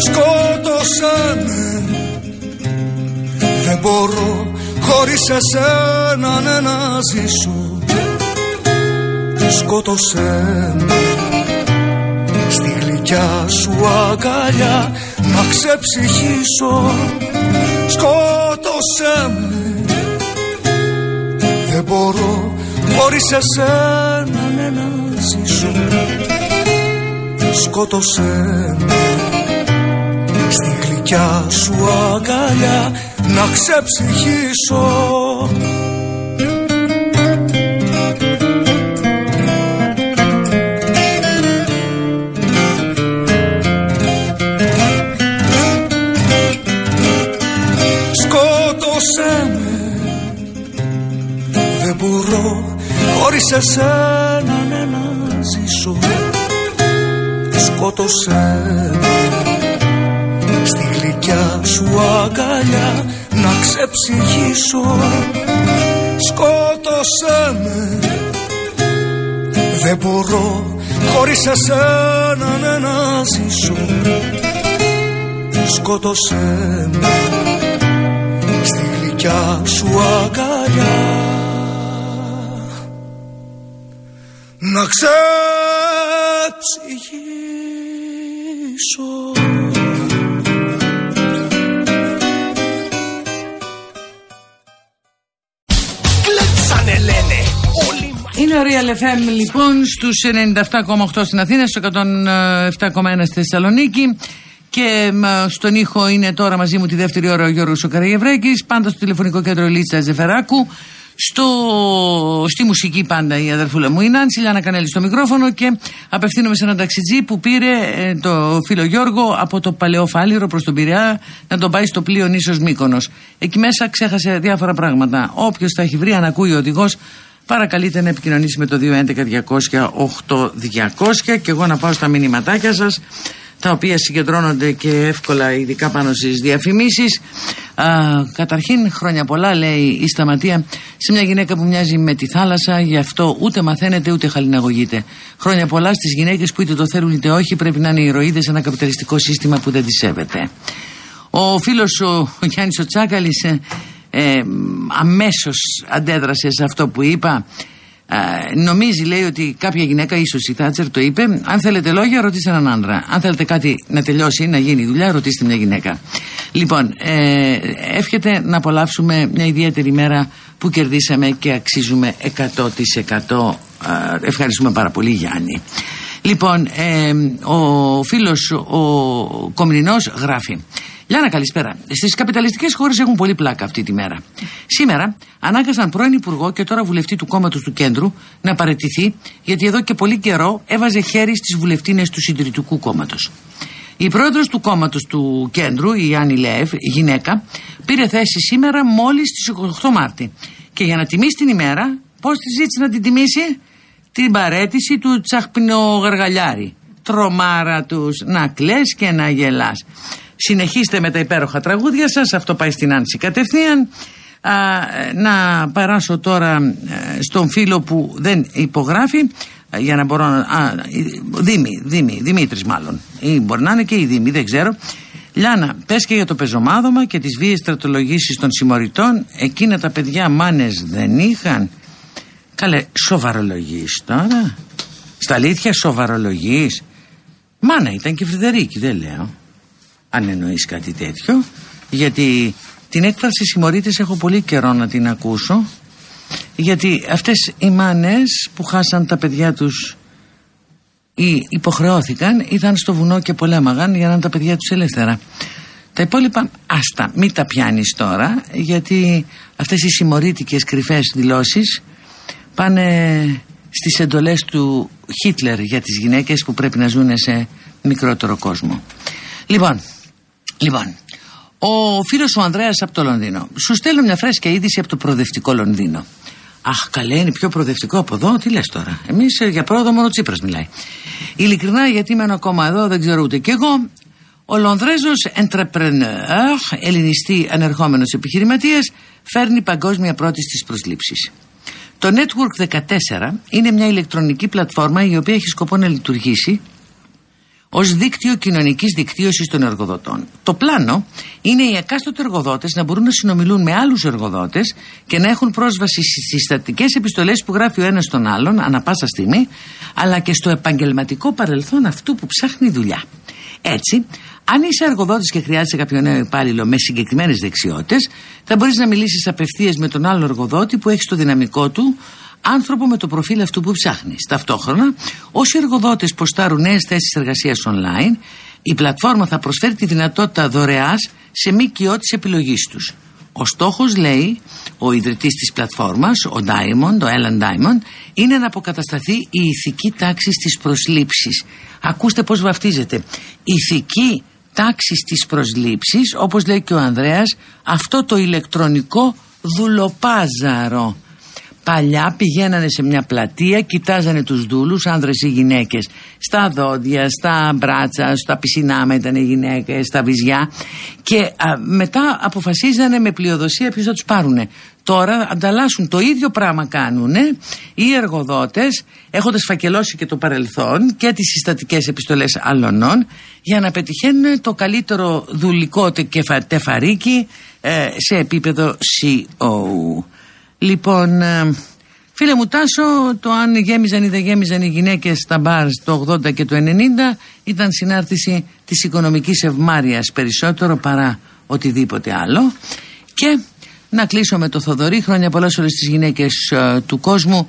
Σκότωσέ με. Δεν μπορώ Χωρίς εσένα ναι να ζήσω Σκότωσέ με. Στη γλυκιά σου αγκαλιά Να ξεψυχήσω. Σκότωσέ με. Δεν μπορώ χωρίς εσένα ναι να ζήσω. Σκότωσέ με. Στη γλυκιά σου αγκαλιά να ξεψυχήσω χωρίς εσένα ναι, να ζήσω. Σκότωσέ με Στη γλυκιά σου αγκαλιά να ξεψυχήσω. Σκότωσέ με. Δεν μπορώ χωρίς εσένα ναι, να ζήσω. Σκότωσέ με. Στη γλυκιά σου αγκαλιά Να ξεψυχήσω Κλέψανε λένε. Όλοι μας Είναι ο Real FM λοιπόν στους 97,8 στην Αθήνα, στο 107,1 στη Θεσσαλονίκη. Και μ, στον ήχο είναι τώρα μαζί μου τη δεύτερη ώρα ο Γιώργος ο Καραγευρέκης, πάντα στο τηλεφωνικό κέντρο Λίτσα Ζεφεράκου, στο, στη μουσική πάντα η αδερφούλα μου η Νάνση, Λιάννα Κανέλη στο μικρόφωνο και απευθύνομαι σε έναν ταξιτζή που πήρε ε, το φίλο Γιώργο από το Παλαιό Φάληρο προς τον Πειραιά να τον πάει στο πλοίο νήσος Μύκονος. Εκεί μέσα ξέχασε διάφορα πράγματα. Όποιος τα έχει βρει αν ακούει ο οδηγός παρακαλείτε να επικοινωνήσει με το 211-200-8200 και εγώ να πάω στα μηνυματάκια σας τα οποία συγκεντρώνονται και εύκολα ειδικά πάνω στις διαφημίσεις. Α, καταρχήν χρόνια πολλά λέει η Σταματία σε μια γυναίκα που μοιάζει με τη θάλασσα γι' αυτό ούτε μαθαίνετε ούτε χαλιναγωγείτε. Χρόνια πολλά στις γυναίκες που είτε το θέλουν είτε όχι πρέπει να είναι ηρωίδες σε ένα καπιταλιστικό σύστημα που δεν τις σέβεται. Ο φίλος ο, ο Γιάννης ο Τσάκαλης ε, ε, αμέσως αντέδρασε σε αυτό που είπα ε, νομίζει λέει ότι κάποια γυναίκα, ίσως η Θάτσερ το είπε, αν θέλετε λόγια ρωτήστε έναν άντρα. Αν θέλετε κάτι να τελειώσει, να γίνει η δουλειά, ρωτήστε μια γυναίκα. Λοιπόν, ε, εύχεται να απολαύσουμε μια ιδιαίτερη μέρα που κερδίσαμε και αξίζουμε 100%. Ε, ευχαριστούμε πάρα πολύ Γιάννη. Λοιπόν, ε, ο φίλος ο Κομνηνός γράφει Λιάννα, καλησπέρα. Στις καπιταλιστικές χώρες έχουν πολύ πλάκα αυτή τη μέρα. Σήμερα ανάγκασαν πρώην Υπουργό και τώρα βουλευτή του κόμματος του Κέντρου να παραιτηθεί, γιατί εδώ και πολύ καιρό έβαζε χέρι στις βουλευτίνες του Συντηρητικού Κόμματος. Η πρόεδρος του κόμματος του Κέντρου, η Άννη Λεύ, γυναίκα, πήρε θέση σήμερα μόλις στις 28 Μάρτη. Και για να τιμήσει την ημέρα, πώς της ζήτησε να την τιμήσει, την παρέτηση του τσαχπινογαργαλιάρη. Τρομάρα τους να κλαις και να γελάς. Συνεχίστε με τα υπέροχα τραγούδια σας, αυτό πάει στην Άνση κατευθείαν. Α, να παράσω τώρα ε, στον φίλο που δεν υπογράφει ε, για να μπορώ να... Α, Δήμη, Δήμη, Δημήτρης μάλλον. Ή μπορεί να είναι και η Δήμη, δεν ξέρω. Λιάνα, πες και για το πεζομάδωμα και τις βίες στρατολογήσεις των συμμοριτών. Εκείνα τα παιδιά μάνες δεν είχαν. Καλέ, σοβαρολογείς τώρα. Στα αλήθεια σοβαρολογείς. Μάνα ήταν και η Φρυδερίκη, δεν λέω αν εννοείς κάτι τέτοιο γιατί την έκφραση συμμορίτες έχω πολύ καιρό να την ακούσω γιατί αυτές οι μάνες που χάσαν τα παιδιά τους ή υποχρεώθηκαν ήταν στο βουνό και πολέμαγαν για να είναι τα παιδιά τους ελεύθερα. Τα υπόλοιπα άστα μην τα πιάνεις τώρα γιατί αυτές οι συμμορίτικες κρυφές δηλώσεις πάνε στις εντολές του Χίτλερ για τις γυναίκες που πρέπει να ζουν σε μικρότερο κόσμο. Λοιπόν Λοιπόν, ο φίλος ο Ανδρέας από το Λονδίνο. Σου στέλνω μια φρέσκια είδηση από το προοδευτικό Λονδίνο. Αχ, καλέ, είναι πιο προοδευτικό από εδώ. Τι λες τώρα; Εμείς για πρόοδο μόνο Τσίπρας μιλάει. Ειλικρινά, γιατί ήμουν ακόμα εδώ, δεν ξέρω ούτε κι εγώ. Ο Λονδρέζος entrepreneur, ελληνιστή ανερχόμενος επιχειρηματίας, φέρνει παγκόσμια πρώτη στις προσλήψεις. Το Network 14 είναι μια ηλεκτρονική πλατφόρμα η οποία έχει σκοπό να λειτουργήσει ως δίκτυο κοινωνικής δικτύωσης των εργοδοτών. Το πλάνο είναι οι εκάστοτε εργοδότες να μπορούν να συνομιλούν με άλλους εργοδότες και να έχουν πρόσβαση στις στατικές επιστολές που γράφει ο ένας στον άλλον ανα πάσα στιγμή, αλλά και στο επαγγελματικό παρελθόν αυτού που ψάχνει δουλειά. Έτσι, αν είσαι εργοδότης και χρειάζεσαι κάποιο νέο υπάλληλο με συγκεκριμένες δεξιότητες, θα μπορείς να μιλήσεις απευθείας με τον άλλο εργοδότη που έχει στο δυναμικό του άνθρωπο με το προφίλ αυτού που ψάχνεις. Ταυτόχρονα, όσοι εργοδότες ποστάρουν νέες θέσεις εργασίας online, η πλατφόρμα θα προσφέρει τη δυνατότητα δωρεάς σε ΜΚΟ τη επιλογής τους. Ο στόχος, λέει ο ιδρυτής της πλατφόρμας, ο Diamond, ο Ellen Diamond, είναι να αποκατασταθεί η ηθική τάξη στις προσλήψεις. Ακούστε πώς βαφτίζεται. Ηθική τάξη στις προσλήψεις όπως λέει και ο Ανδρέας αυτό το ηλεκτρονικό δουλοπάζαρο Παλιά πηγαίνανε σε μια πλατεία, κοιτάζανε τους δούλους, άνδρες ή γυναίκες, στα δόντια, στα μπράτσα, στα πισινάμα ήταν οι γυναίκες, στα βυζιά και μετά αποφασίζανε με πλειοδοσία ποιος θα τους πάρουνε. Τώρα ανταλλάσσουν το ίδιο πράγμα κάνουν οι εργοδότες έχοντας φακελώσει και το παρελθόν και τις συστατικές επιστολές αλλωνών για να πετυχαίνουν το καλύτερο δουλικό τεφαρίκι ε, σε επίπεδο CO. Λοιπόν, ε, φίλε μου Τάσο, το αν γέμιζαν ή δεν γέμιζαν οι γυναίκες στα μπαρ το 80 και το 90 ήταν συνάρτηση της οικονομικής ευμάρειας περισσότερο παρά οτιδήποτε άλλο. Και να κλείσω με το Θοδωρή, χρόνια πολλά σε όλες τις γυναίκες ε, του κόσμου,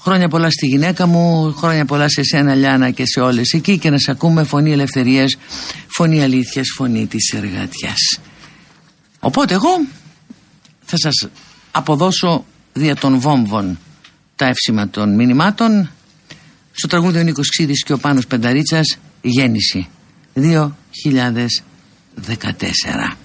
χρόνια πολλά στη γυναίκα μου, χρόνια πολλά σε σένα Λιάνα και σε όλες εκεί. Και να σε ακούμε. Φωνή ελευθερίας, φωνή αλήθειας, φωνή της εργατιάς. Οπότε εγώ θα σας αποδώσω δια των βόμβων τα εύσημα των μηνυμάτων. Στο τραγούδι ο Νίκος Ξίδης και ο Πάνος Πενταρίτσας γέννηση 2014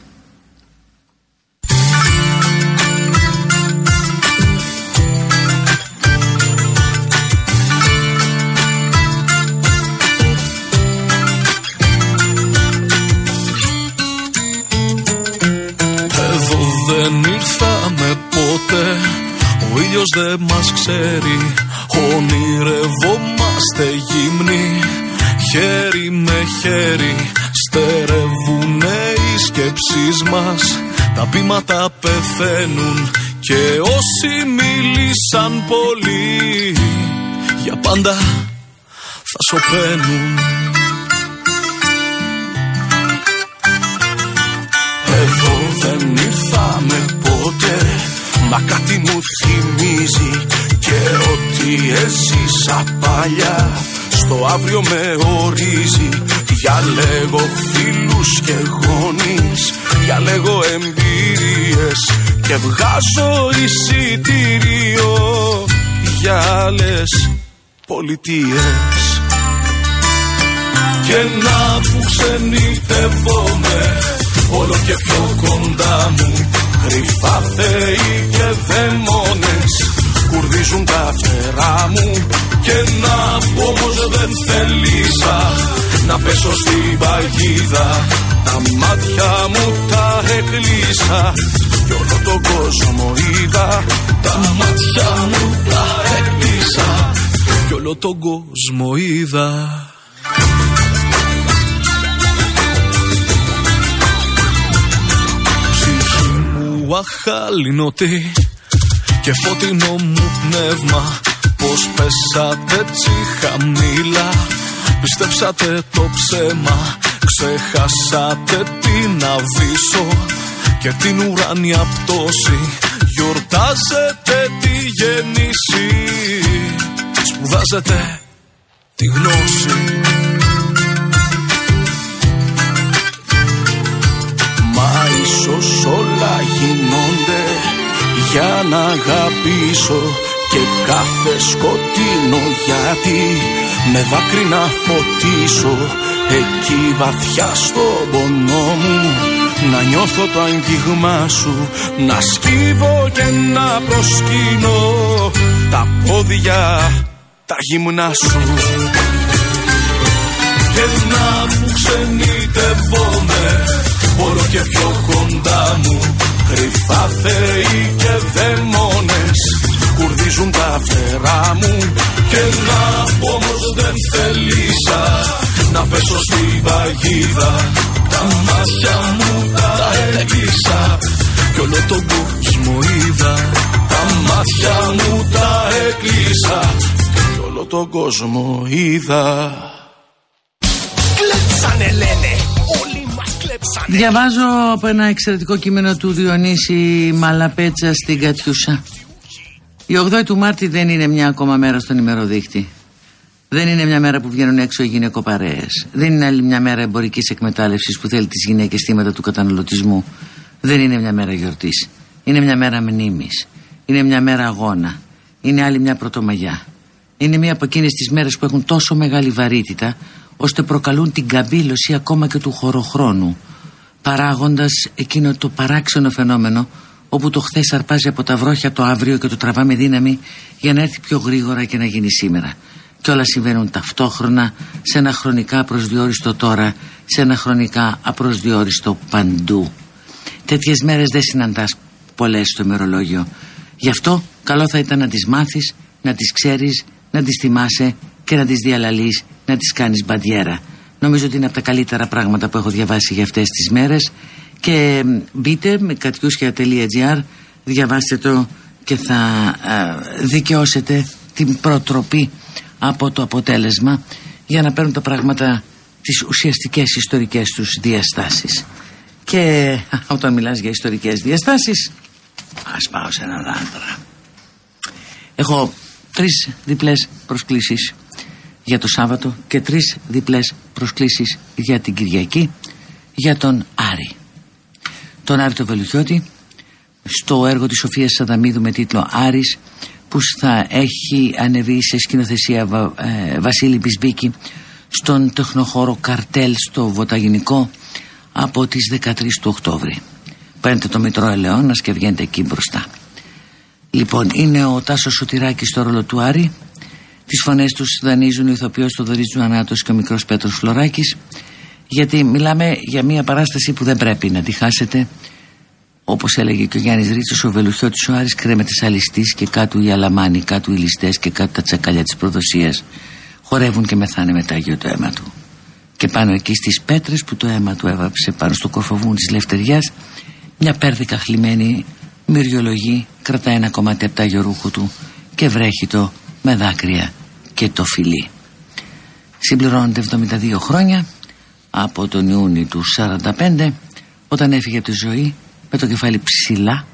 ήλιος δεν μας ξέρει. Ονειρευόμαστε γύμνοι Χέρι με χέρι. Στερεύουνε οι σκέψεις μας Τα πείματα πεθαίνουν. Και όσοι μίλησαν πολύ Για πάντα θα σωπαίνουν. Εδώ δεν ήρθαμε ποτέ Μα κάτι μου θυμίζει και ότι έζησα παλιά Στο αύριο με ορίζει. Διαλέγω φίλους και γονείς Διαλέγω εμπειρίες Και βγάζω εισιτήριο. Για άλλες πολιτείες. Και να που ξενιτεύομαι Όλο και πιο κοντά μου Κρυφά θεοί και δαίμονες Κουρδίζουν τα φτερά μου Και να πω όμως δεν θέλησα Να πέσω στην παγίδα. Τα μάτια μου τα έκλεισα Κι όλο τον κόσμο είδα. Τα μάτια μου τα έκλεισα Κι όλο τον κόσμο είδα αχαλινότη και φωτεινό μου πνεύμα. Πως πέσατε έτσι χαμηλά Πιστέψατε το ψέμα. Ξεχάσατε την αβύσσο Και την ουράνια πτώση. Γιορτάζετε τη γέννηση. Σπουδάζετε τη γνώση ίσως όλα γίνονται για να αγαπήσω και κάθε σκοτεινό γιατί με δάκρυ να φωτίσω εκεί βαθιά στο πονό μου. Να νιώθω το αγγίγμα σου να σκύβω και να προσκύνω τα πόδια τα γυμνά σου. Και να μου ξενιτεύομαι. όλο και πιο κοντά μου. Κρυφά θεοί και δαίμονες κουρδίζουν τα φτερά μου. Και να όμως δεν θέλησα να πέσω στη παγίδα. Τα μάτια μου τα έκλεισα κι όλο τον κόσμο είδα. Τα μάτια μου τα έκλεισα κι όλο τον κόσμο είδα. Κλέψανε λένε, όλοι μας κλέψανε Διαβάζω από ένα εξαιρετικό κείμενο του Διονύση Μαλαπέτσα στην Κατιούσα. Η 8η του Μάρτη δεν είναι μια ακόμα μέρα στον ημεροδείχτη. Δεν είναι μια μέρα που βγαίνουν έξω οι γυναικοπαρέες. Δεν είναι άλλη μια μέρα εμπορικής εκμετάλλευσης που θέλει τις γυναίκες θύματα του καταναλωτισμού. Δεν είναι μια μέρα γιορτής. Είναι μια μέρα μνήμης. Είναι μια μέρα αγώνα. Είναι άλλη μια πρωτομαγιά. Είναι μια από εκείνες τις μέρες που έχουν τόσο μεγάλη βαρύτητα ώστε προκαλούν την καμπύλωση ακόμα και του χωροχρόνου παράγοντας εκείνο το παράξενο φαινόμενο όπου το χθες αρπάζει από τα βρόχια το αύριο και το τραβά με δύναμη για να έρθει πιο γρήγορα και να γίνει σήμερα. Και όλα συμβαίνουν ταυτόχρονα σε ένα χρονικά προσδιοριστό τώρα, σε ένα χρονικά απροσδιόριστο παντού. Τέτοιες μέρες δεν συναντάς πολλές στο ημερολόγιο. Γι' αυτό καλό θα ήταν να τις μάθεις, να τις ξέρεις, να τις θυμάσαι και να τις διαλαλείς, να τις κάνεις μπαντιέρα. Νομίζω ότι είναι από τα καλύτερα πράγματα που έχω διαβάσει για αυτές τις μέρες και μ, μπείτε με κατιούσια.gr διαβάστε το και θα α, δικαιώσετε την προτροπή από το αποτέλεσμα για να παίρνουν τα πράγματα τις ουσιαστικές ιστορικές τους διαστάσεις. Και όταν μιλάς για ιστορικές διαστάσεις ας πάω σε έναν άντρα. Έχω τρεις διπλές προσκλήσεις για το Σάββατο και τρεις διπλές προσκλήσεις για την Κυριακή για τον Άρη. Τον Άρη το Βελουχιώτη στο έργο της Σοφίας Σαδαμίδου με τίτλο Άρης που θα έχει ανεβεί σε σκηνοθεσία Βα- ε, Βασίλη Μπισμπίκη στον τεχνοχώρο Καρτέλ στο Βοταγενικό από τις 13 του Οκτώβρη. Παίρνετε το Μητρό Ελαιώνας και βγαίνετε εκεί μπροστά. Λοιπόν, είναι ο Τάσος Σωτηράκης στο ρόλο του Άρη. Τις φωνές τους δανείζουν ο ηθοποιός Θοδωρής Τζουανάτος και ο μικρός Πέτρος Φλωράκης. Γιατί μιλάμε για μια παράσταση που δεν πρέπει να τη χάσετε. Όπως έλεγε και ο Γιάννης Ρίτσος, ο Βελουχιώτης ο Άρης κρέμεται σαν ληστής και κάτω οι αλαμάνοι, κάτω οι ληστές και κάτω τα τσακαλιά της προδοσίας. Χορεύουν και μεθάνε μετά για το αίμα του. Και πάνω εκεί στις πέτρες που το αίμα του έβαψε πάνω στο κορφοβούν της Λευτεριάς, μια πέρδικα χλιμένη μυριολογεί, κρατάει ένα κομμάτι από τα αγιορούχου του και βρέχει το με δάκρυα και το φιλί. Συμπληρώνονται 72 χρόνια από τον Ιούνιο του 45 όταν έφυγε από τη ζωή με το κεφάλι ψηλά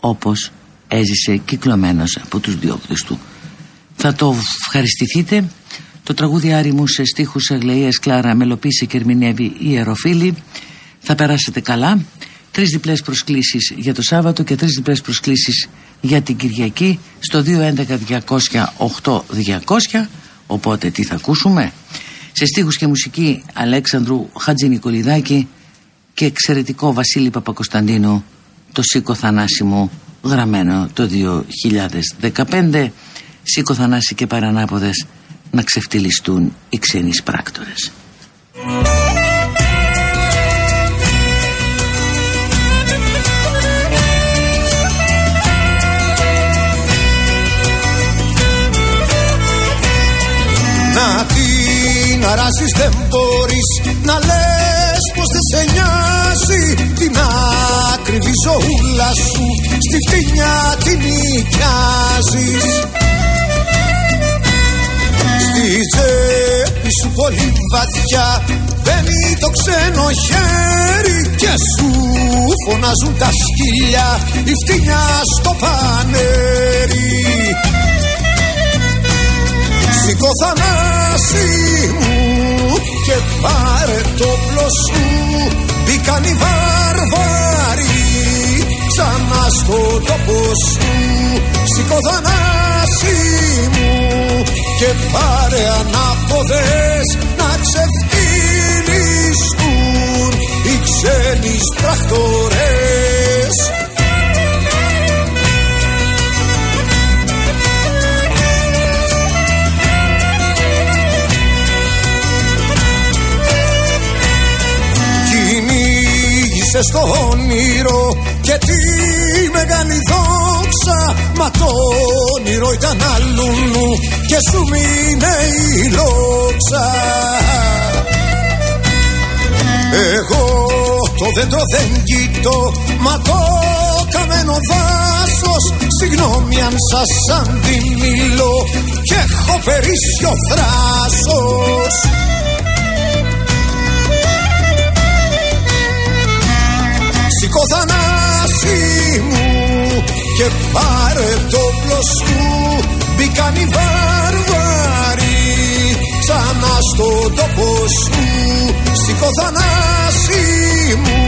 όπως έζησε κυκλωμένος από τους διώκτες του. Θα το ευχαριστηθείτε το τραγούδι Άρη μου σε στίχους Αγλαίας Κλάρα μελοποίησε και ερμηνεύει η Ιεροφίλη θα περάσετε καλά τρεις διπλές προσκλήσεις για το Σάββατο και τρεις διπλές προσκλήσεις για την Κυριακή στο 211-200-8200 οπότε τι θα ακούσουμε; Σε στίχους και μουσική Αλέξανδρου Χατζη Νικολιδάκη και εξαιρετικό Βασίλη Παπακοσταντίνου το Σίκο Θανάση μου γραμμένο το 2015 Σίκο Θανάση και παρανάποδες να ξεφτυλιστούν οι ξένοι πράκτορες την αράσεις δεν μπορείς Να λες πως δεν σε νοιάζει Την άκριβη ζωούλα σου Στη φτηνιά την νοικιάζεις. Στη τσέπη σου πολύ βαθιά Μπαίνει το ξένο χέρι Και σου φωνάζουν τα σκύλια Η φτηνιά στο πανέρι. Σήκω Θανάση μου και πάρε το πλό σου. Μπήκαν οι βάρβαροι ξανά στο τόπο σου. Σήκω Θανάση μου και πάρε ανάποδες να ξεφτυλιστούν οι ξένοι στραχτορές κυνήγησε στο όνειρο και τη μεγάλη δόξα δόξα Μα το όνειρο ήταν αλλού Και σου μείνε η λόξα. Εγώ το δέντρο δεν κοιτώ Μα το καμένο δάσος Συγγνώμη αν σας αντιμιλώ Κι έχω περίσσιο θράσος Σηκώ θανάση μου και πάρε το σου Μπήκαν οι βάρβαροι ξανά στο τόπο σου. Σηκώ θανάση μου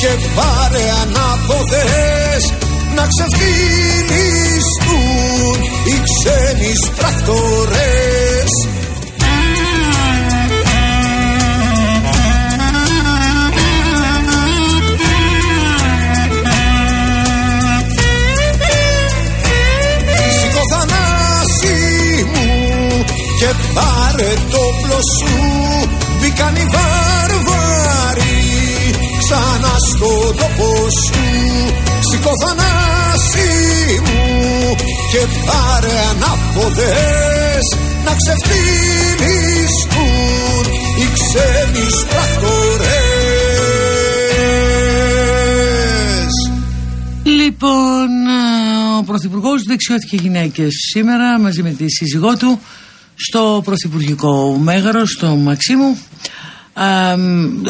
και πάρε ανάποδες να ξεφτυλιστούν οι ξένοι σπρακτορές ανάποδες να ξεφτυλιστούν οι ξένοι σπρακτορές Λοιπόν, ο Πρωθυπουργός δεξιώθηκε γυναίκες σήμερα μαζί με τη σύζυγό του στο Πρωθυπουργικό Μέγαρος, στο Μαξίμου. Α,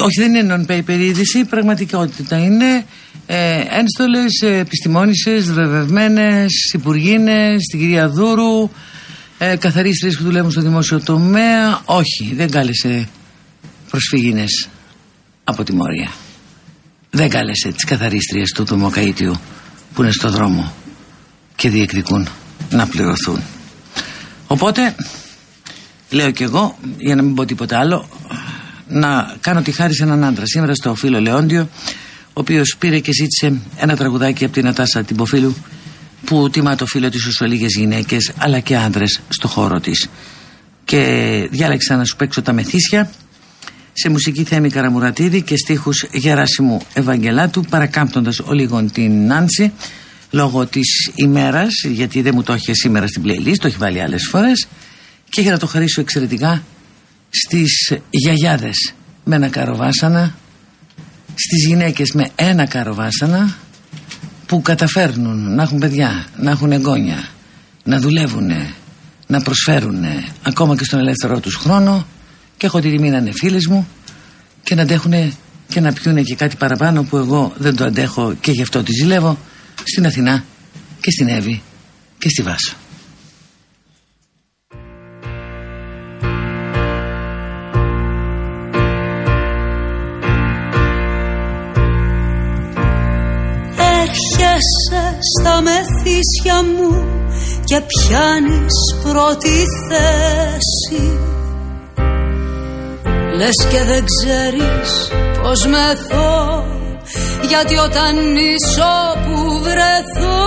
όχι, δεν είναι non-paper είδηση, πραγματικότητα είναι ε, ένστολες, επιστημόνισσες, βρεβευμένες, υπουργίνες, την κυρία Δούρου, ε, καθαρίστρες που δουλεύουν στο δημόσιο τομέα. Όχι, δεν κάλεσε προσφυγίνες από τη Μόρια. Δεν κάλεσε τις καθαρίστριες του Δημοκαΐτιου που είναι στο δρόμο και διεκδικούν να πληρωθούν. Οπότε λέω κι εγώ, για να μην πω τίποτα άλλο, να κάνω τη χάρη σε έναν άντρα. Σήμερα στο φίλο Λεόντιο, ο οποίος πήρε και ζήτησε ένα τραγουδάκι από την Ατάσα την Ποφίλου, που τιμά το φίλο τη όσο λίγες γυναίκες, αλλά και άντρες στο χώρο της. Και διάλεξα να σου παίξω τα μεθύσια σε μουσική Θέμη Καραμουρατίδη και στίχους Γεράσιμου Ευαγγελάτου παρακάμπτοντας ο λίγον την Νάνση λόγω της ημέρας γιατί δεν μου το είχε σήμερα στην playlist το έχει βάλει άλλες φορές και για να το χαρίσω εξαιρετικά στις γιαγιάδες με ένα καροβάσανα στις γυναίκες με ένα καροβάσανα που καταφέρνουν να έχουν παιδιά, να έχουν εγγόνια να δουλεύουν, να προσφέρουν ακόμα και στον ελεύθερό τους χρόνο και έχω τη τιμή να είναι φίλες μου και να αντέχουν και να πιούνε και κάτι παραπάνω που εγώ δεν το αντέχω και γι' αυτό τη ζηλεύω στην Αθηνά και στην Εύη και στη Βάσο. Έρχεσαι στα μεθύσια μου και πιάνεις πρώτη θέση. Λες και δεν ξέρεις πως μεθώ Γιατί όταν νησώ που βρεθώ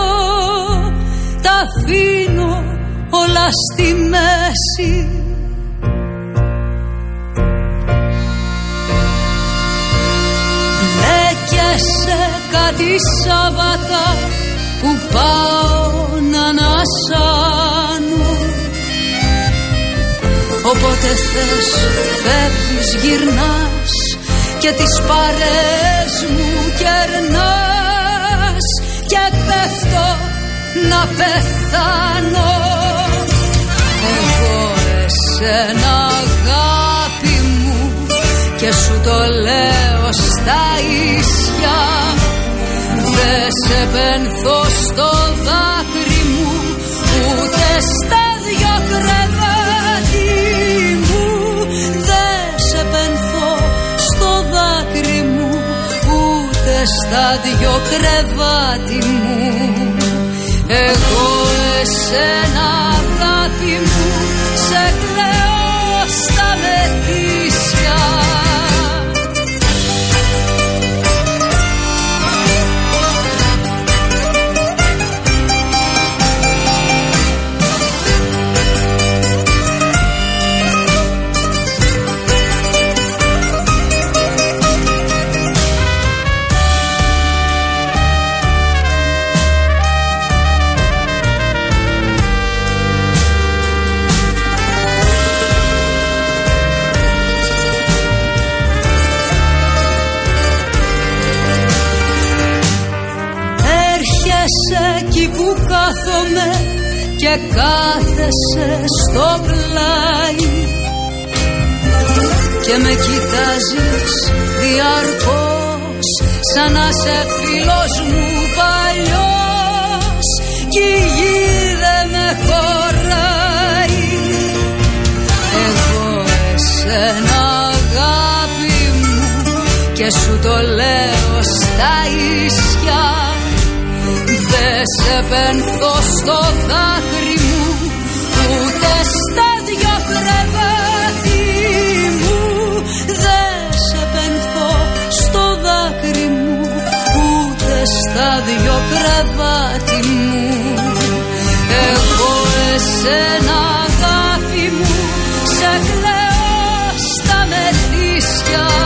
Τα αφήνω όλα στη μέση. Σε κάτι Σαββατά που πάω να ανασάνω. Οπότε θες φεύγεις γυρνάς και τις παρές μου κερνάς και πέφτω να πεθάνω. Εγώ εσένα αγάπη μου και σου το λέω στα ίσια δεν σε πένθω στο δάκρυ μου ούτε στα δυο κρεβάτι μου. Δεν σε πένθω στο δάκρυ μου ούτε στα δυο κρεβάτι μου. Εγώ εσένα αγάπη μου σε κάθεσαι στο πλάι και με κοιτάζεις διαρκώς σαν να σε φίλος μου παλιός κι η γη δεν με χωράει. Εγώ εσένα αγάπη μου και σου το λέω στα ίσια δεν σε πένθω στο δάκρυ εγώ εσένα αγάπη μου σε κλαίω στα μεθύσια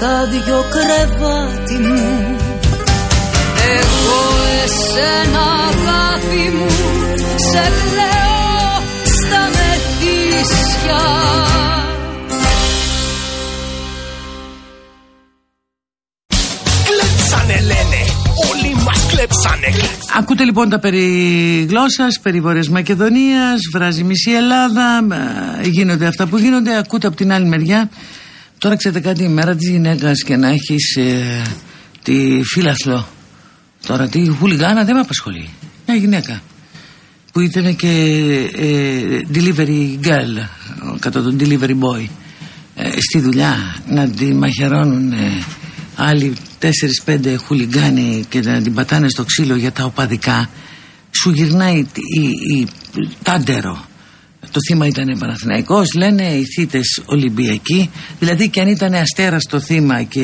στα δυο κρεβάτι μου Εγώ εσένα αγάπη μου Σε κλαίω στα μεθύσια Κλέψανε λένε, όλοι μας κλέψανε. Ακούτε λοιπόν τα περί γλώσσας, περί Βόρειας Μακεδονίας, βράζει μισή Ελλάδα, ε, γίνονται αυτά που γίνονται, ακούτε από την άλλη μεριά. Τώρα ξέρετε κάτι, η μέρα της γυναίκας και να έχεις ε, τη φίλαθλο, τώρα τη χουλιγάνα δεν με απασχολεί. Μια γυναίκα που ήταν και ε, delivery girl, κατά τον delivery boy, ε, στη δουλειά να τη μαχαιρώνουν ε, άλλοι τέσσερις-πέντε χουλιγκάνοι και να την πατάνε στο ξύλο για τα οπαδικά σου γυρνάει η, η, η- τάντερο το θύμα ήταν Παναθηναϊκός λένε οι θύτες Ολυμπιακοί. Δηλαδή και αν ήταν αστέρας το θύμα και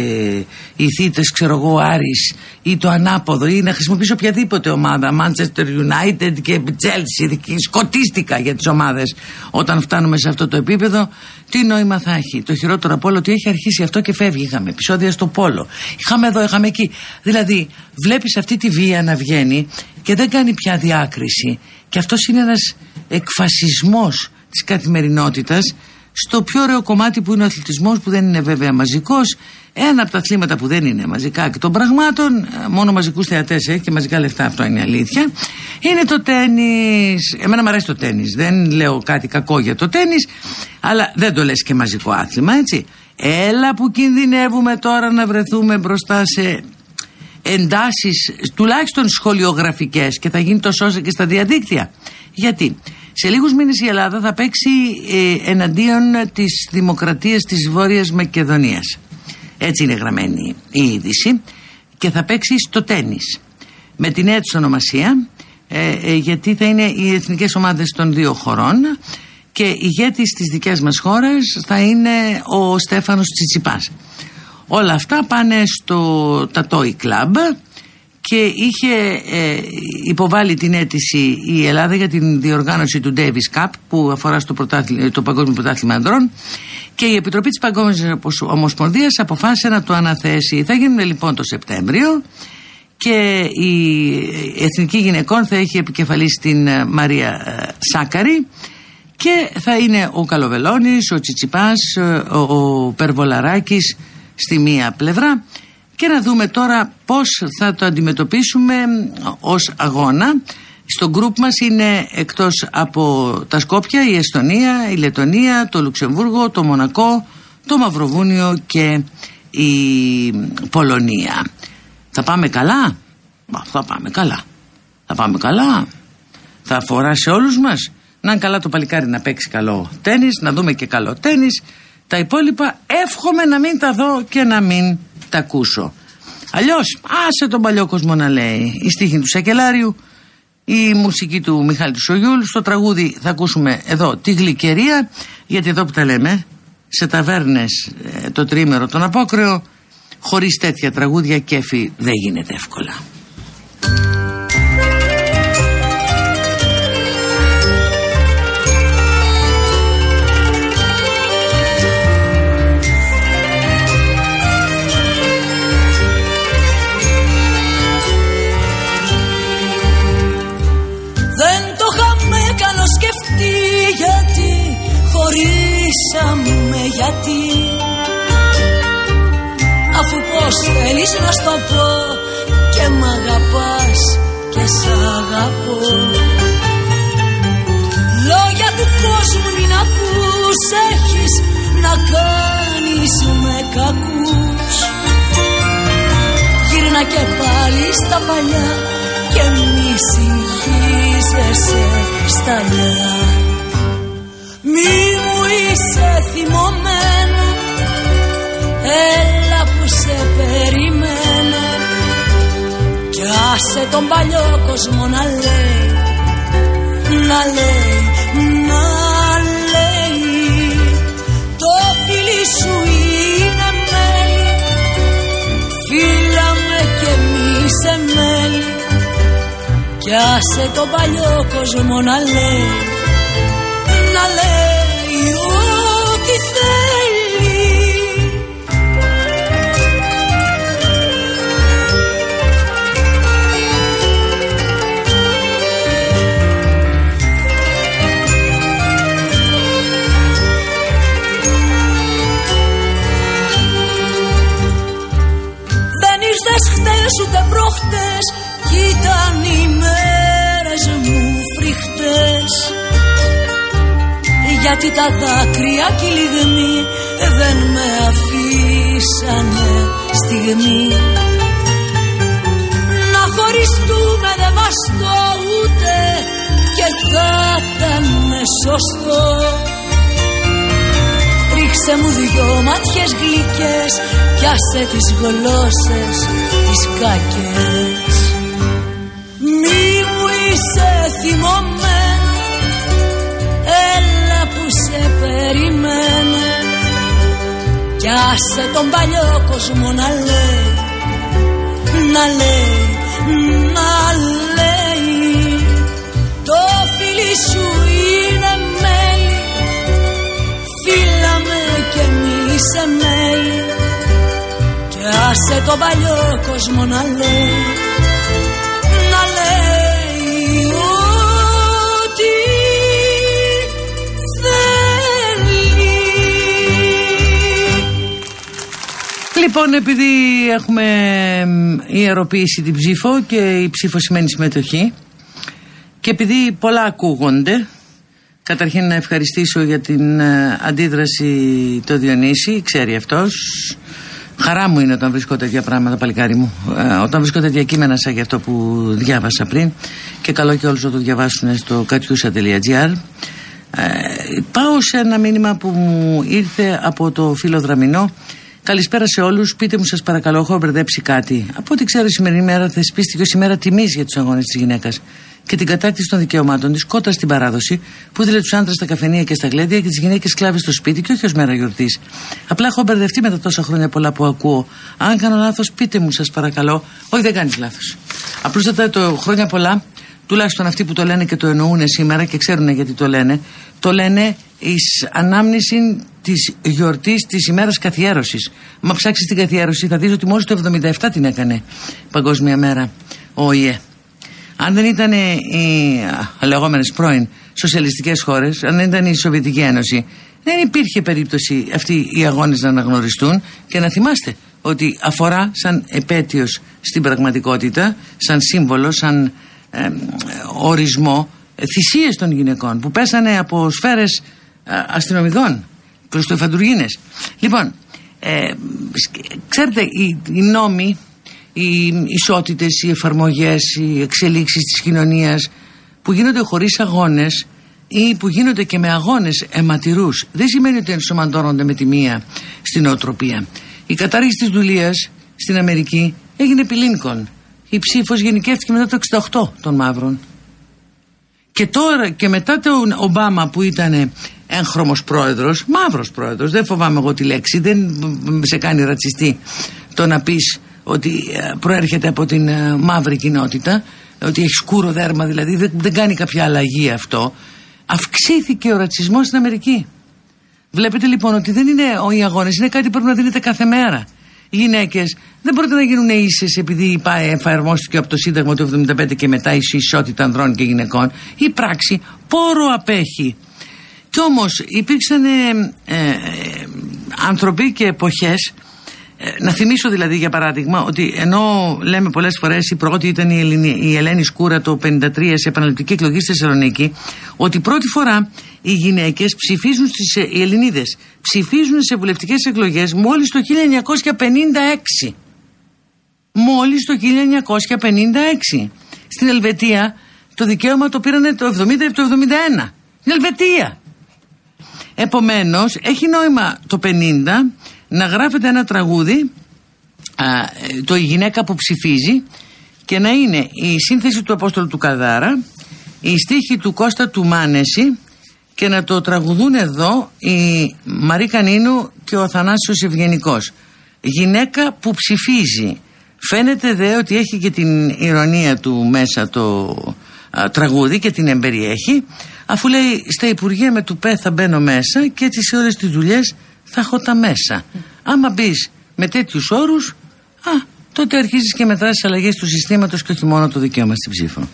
οι θύτες ξέρω εγώ Άρης ή το ανάποδο ή να χρησιμοποιήσω οποιαδήποτε ομάδα Manchester United και Chelsea και σκοτίστηκα για τις ομάδες όταν φτάνουμε σε αυτό το επίπεδο τι νόημα θα έχει. Το χειρότερο από όλο ότι έχει αρχίσει αυτό και φεύγει. Είχαμε επεισόδια στο πόλο. Είχαμε εδώ είχαμε εκεί. Δηλαδή βλέπεις αυτή τη βία να βγαίνει και δεν κάνει πια διάκριση και αυτός είναι ένας εκφασισμός της καθημερινότητας στο πιο ωραίο κομμάτι που είναι ο αθλητισμός που δεν είναι βέβαια μαζικός ένα από τα αθλήματα που δεν είναι μαζικά και των πραγμάτων ε, μόνο μαζικούς θεατές έχει και μαζικά λεφτά αυτό είναι η αλήθεια είναι το τένις. Εμένα μου αρέσει το τένις. Δεν λέω κάτι κακό για το τένις αλλά δεν το λες και μαζικό άθλημα έτσι. Έλα που κινδυνεύουμε τώρα να βρεθούμε μπροστά σε εντάσεις τουλάχιστον σχολιογραφικές και θα γίνει το σώζε και στα διαδίκτυα. Γιατί; Σε λίγους μήνες η Ελλάδα θα παίξει ε, εναντίον της δημοκρατίας της Βόρειας Μακεδονίας. Έτσι είναι γραμμένη η είδηση. Και θα παίξει στο τένις. Με την νέα της ονομασία ε, ε, γιατί θα είναι οι εθνικές ομάδες των δύο χωρών. Και ηγέτης της δικές μας χώρας θα είναι ο Στέφανος Τσιτσιπάς Όλα αυτά πάνε στο Τατόι Κλαμπ και είχε ε, υποβάλει την αίτηση η Ελλάδα για την διοργάνωση του Davis Cup που αφορά στο πρωτάθλη- το Παγκόσμιο Πρωτάθλημα Ανδρών και η Επιτροπή της Παγκόσμιας Ομοσπονδίας αποφάσισε να το αναθέσει. Θα γίνουν λοιπόν το Σεπτέμβριο και η Εθνική Γυναικών θα έχει επικεφαλής την ε, Μαρία ε, Σάκαρη και θα είναι ο Καλοβελώνης, ο Τσιτσιπάς, ε, ο, ο Περβολαράκης στη μία πλευρά και να δούμε τώρα πώς θα το αντιμετωπίσουμε ως αγώνα. Στο γκρουπ μας είναι εκτός από τα Σκόπια η Εστονία, η Λετωνία, το Λουξεμβούργο, το Μονακό, το Μαυροβούνιο και η Πολωνία. Θα πάμε καλά; Μα, θα πάμε καλά. Θα πάμε καλά; Θα αφορά σε όλους μας; Να είναι καλά το παλικάρι να παίξει καλό τένις, να δούμε και καλό τένις. Τα υπόλοιπα εύχομαι να μην τα δω και να μην τα ακούσω. Αλλιώς άσε τον παλιό κόσμο να λέει. Η στίχη του Σακελάριου, η μουσική του Μιχάλη του Σογιούλ. Στο τραγούδι θα ακούσουμε εδώ τη γλυκερία, γιατί εδώ που τα λέμε, σε ταβέρνες ε, το τρίμερο τον απόκρεο, χωρίς τέτοια τραγούδια κέφι δεν γίνεται εύκολα. Μπορείς να στο πω Και μ' αγαπάς και σ' αγαπώ. Λόγια του κόσμου μην ακούς Έχεις να κάνεις με κακούς. Γύρνα και πάλι στα παλιά Και μη συγχύζεσαι στα λιά Μη μου είσαι θυμωμένος άσε τον παλιό κόσμο να λέει Να λέει, να λέει. Το φίλι σου είναι μέλι Φίλα με και μη σε μέλι Κι άσε τον παλιό κόσμο να λέει Να λέει χτες ούτε προχτές Κι ήταν οι μέρες μου φρικτές. Γιατί τα δάκρυα κι οι λιγμοί Δεν με αφήσανε στιγμή. Να χωριστούμε δεν βαστώ ούτε Και θα ήταν σωστό. Ρίξε μου δυο μάτιες γλυκές Πιάσε τις γλώσσες τις κακές Μη μου είσαι θυμωμένο Έλα που σε περιμένω. Κι άσε τον παλιό κόσμο να λέει Να λέει, να λέει. Το φίλι σου είναι μέλι Φίλα με και μη σε μέλι Και άσε τον παλιό κόσμο να λέει Να λέει ό,τι θέλει Λοιπόν, επειδή έχουμε μ, ιεροποιήσει την ψήφο και η ψήφο σημαίνει συμμετοχή και επειδή πολλά ακούγονται, καταρχήν να ευχαριστήσω για την ε, αντίδραση το Διονύση, ξέρει αυτός. Χαρά μου είναι όταν βρίσκω τέτοια πράγματα, παλικάρι μου. Ε, όταν βρίσκω τέτοια κείμενα σαν για αυτό που διάβασα πριν και καλό και όλους να το διαβάσουν στο κατιούσα.gr. Ε, πάω σε ένα μήνυμα που μου ήρθε από το φίλο Δραμινό. Καλησπέρα σε όλους. Πείτε μου, σας παρακαλώ, έχω μπερδέψει κάτι. Από ό,τι ξέρω, η σημερινή μέρα θεσπίστηκε ως ημέρα τιμής για τους αγώνες της γυναίκας και την κατάκτηση των δικαιωμάτων της κότα στην παράδοση που δίνει τους άντρες στα καφενεία και στα γλέντια και τις γυναίκες σκλάβες στο σπίτι και όχι ως μέρα γιορτής. Απλά έχω μπερδευτεί μετά τόσα χρόνια πολλά που ακούω. Αν κάνω λάθος, πείτε μου, σας παρακαλώ. Όχι, δεν κάνεις λάθος. Απλούστατα το χρόνια πολλά τουλάχιστον αυτοί που το λένε και το εννοούν σήμερα και ξέρουν γιατί το λένε, το λένε εις ανάμνηση της γιορτής της ημέρας καθιέρωσης. Μα ψάξεις την καθιέρωση θα δεις ότι μόλις το 77 την έκανε Παγκόσμια Μέρα ο ΟΗΕ. Αν δεν ήταν οι α, λεγόμενες πρώην σοσιαλιστικές χώρες, αν δεν ήταν η Σοβιετική Ένωση, δεν υπήρχε περίπτωση αυτοί οι αγώνες να αναγνωριστούν και να θυμάστε ότι αφορά σαν επέτειος στην πραγματικότητα, σαν σύμβολο, σαν ε, ορισμό ε, θυσίες των γυναικών που πέσανε από σφαίρες ε, αστυνομικών προς το εφαντουργίνες. Λοιπόν, ε, σκ- ξέρετε, οι, οι νόμοι, οι ισότητες, οι εφαρμογές, οι εξελίξεις της κοινωνίας που γίνονται χωρίς αγώνες ή που γίνονται και με αγώνες αιματηρούς δεν σημαίνει ότι ενσωματώνονται με τη μία στην οτροπία. Η κατάργηση της δουλείας στην Αμερική έγινε επί Λίνκον. Η ψήφος γενικεύτηκε μετά το 68 των μαύρων. Και τώρα και μετά τον Ομπάμα που ήταν έγχρωμος πρόεδρος, μαύρος πρόεδρος, δεν φοβάμαι εγώ τη λέξη, δεν σε κάνει ρατσιστή το να πεις ότι ε, προέρχεται από την ε, μαύρη κοινότητα, ότι έχει σκούρο δέρμα δηλαδή, δεν, δεν κάνει κάποια αλλαγή αυτό. Αυξήθηκε ο ρατσισμός στην Αμερική. Βλέπετε λοιπόν ότι δεν είναι οι αγώνες, είναι κάτι που πρέπει να δίνεται κάθε μέρα. Οι γυναίκες δεν μπορείτε να γίνουν ίσες επειδή πάει, εφαρμόστηκε από το Σύνταγμα του 1975 και μετά η ισότητα ανδρών και γυναικών. Η πράξη πόρο απέχει. Κι όμως υπήρξαν ε, ε, άνθρωποι και εποχές Ε, να θυμίσω δηλαδή για παράδειγμα ότι ενώ λέμε πολλές φορές η πρώτη ήταν η, Ελληνή, η Ελένη Σκούρα το 53 σε επαναληπτική εκλογή στη Θεσσαλονίκη, ότι πρώτη φορά οι γυναίκες ψηφίζουν στις. οι Ελληνίδες ψηφίζουν σε βουλευτικές εκλογές μόλις το 1956. Μόλις το 1956. Στην Ελβετία το δικαίωμα το πήρανε το 70 ή το 71. Στην Ελβετία. Επομένως έχει νόημα το 50 να γράφεται ένα τραγούδι α, το η γυναίκα που ψηφίζει και να είναι η σύνθεση του Απόστολου του Καδάρα η στίχη του Κώστα του Μάνεση και να το τραγουδούν εδώ η Μαρή Κανίνου και ο Θανάσιος Ευγενικός. Γυναίκα που ψηφίζει φαίνεται δε ότι έχει και την ηρωνία του μέσα το τραγούδι και την εμπεριέχει αφού λέει στα Υπουργεία με του ΠΕ θα μπαίνω μέσα και έτσι σε όλες τις δουλειές θα έχω τα μέσα. Άμα μπεις με τέτοιους όρους, α, τότε αρχίζεις και μετράς τις αλλαγές του συστήματος και όχι μόνο το δικαίωμα στην ψήφο.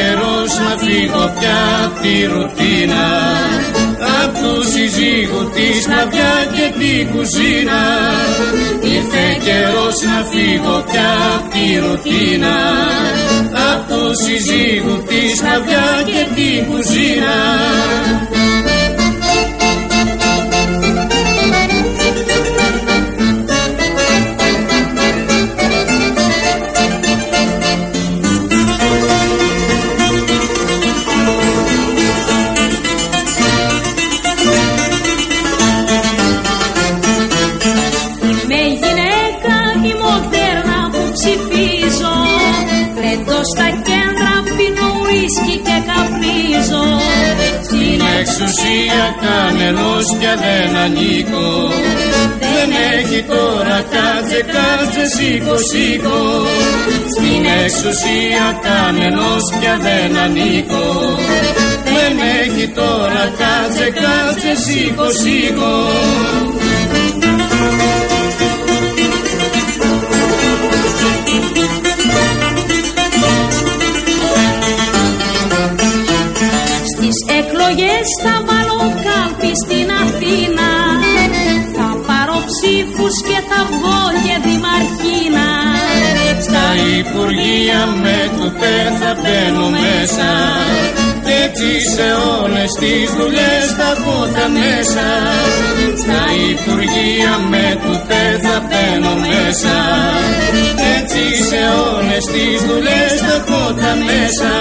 Καιρός να φύγω πια απ' τη ρουτίνα. Απ' του συζύγου της σκλαβιά και την κουζίνα. Ήρθε καιρός να φύγω πια απ' τη ρουτίνα. Απ' του συζύγου της σκλαβιά και την κουζίνα εξουσία κανενός πια δεν ανήκω. Δεν έχει τώρα κάτσε κάτσε σήκω σήκω. Στην εξουσία κανενός πια δεν ανήκω. Δεν έχει τώρα κάτσε κάτσε σήκω σήκω. Στις ψήφους και θα βγω και δημαρχίνα Στα Υπουργεία με του ΠΕ θα μπαίνω μέσα. Κι έτσι σε όλες τις δουλειές θα έχω τα μέσα. Στα Υπουργεία με του ΠΕ θα μπαίνω μέσα. Κι έτσι σε όλες τις δουλειές θα έχω τα μέσα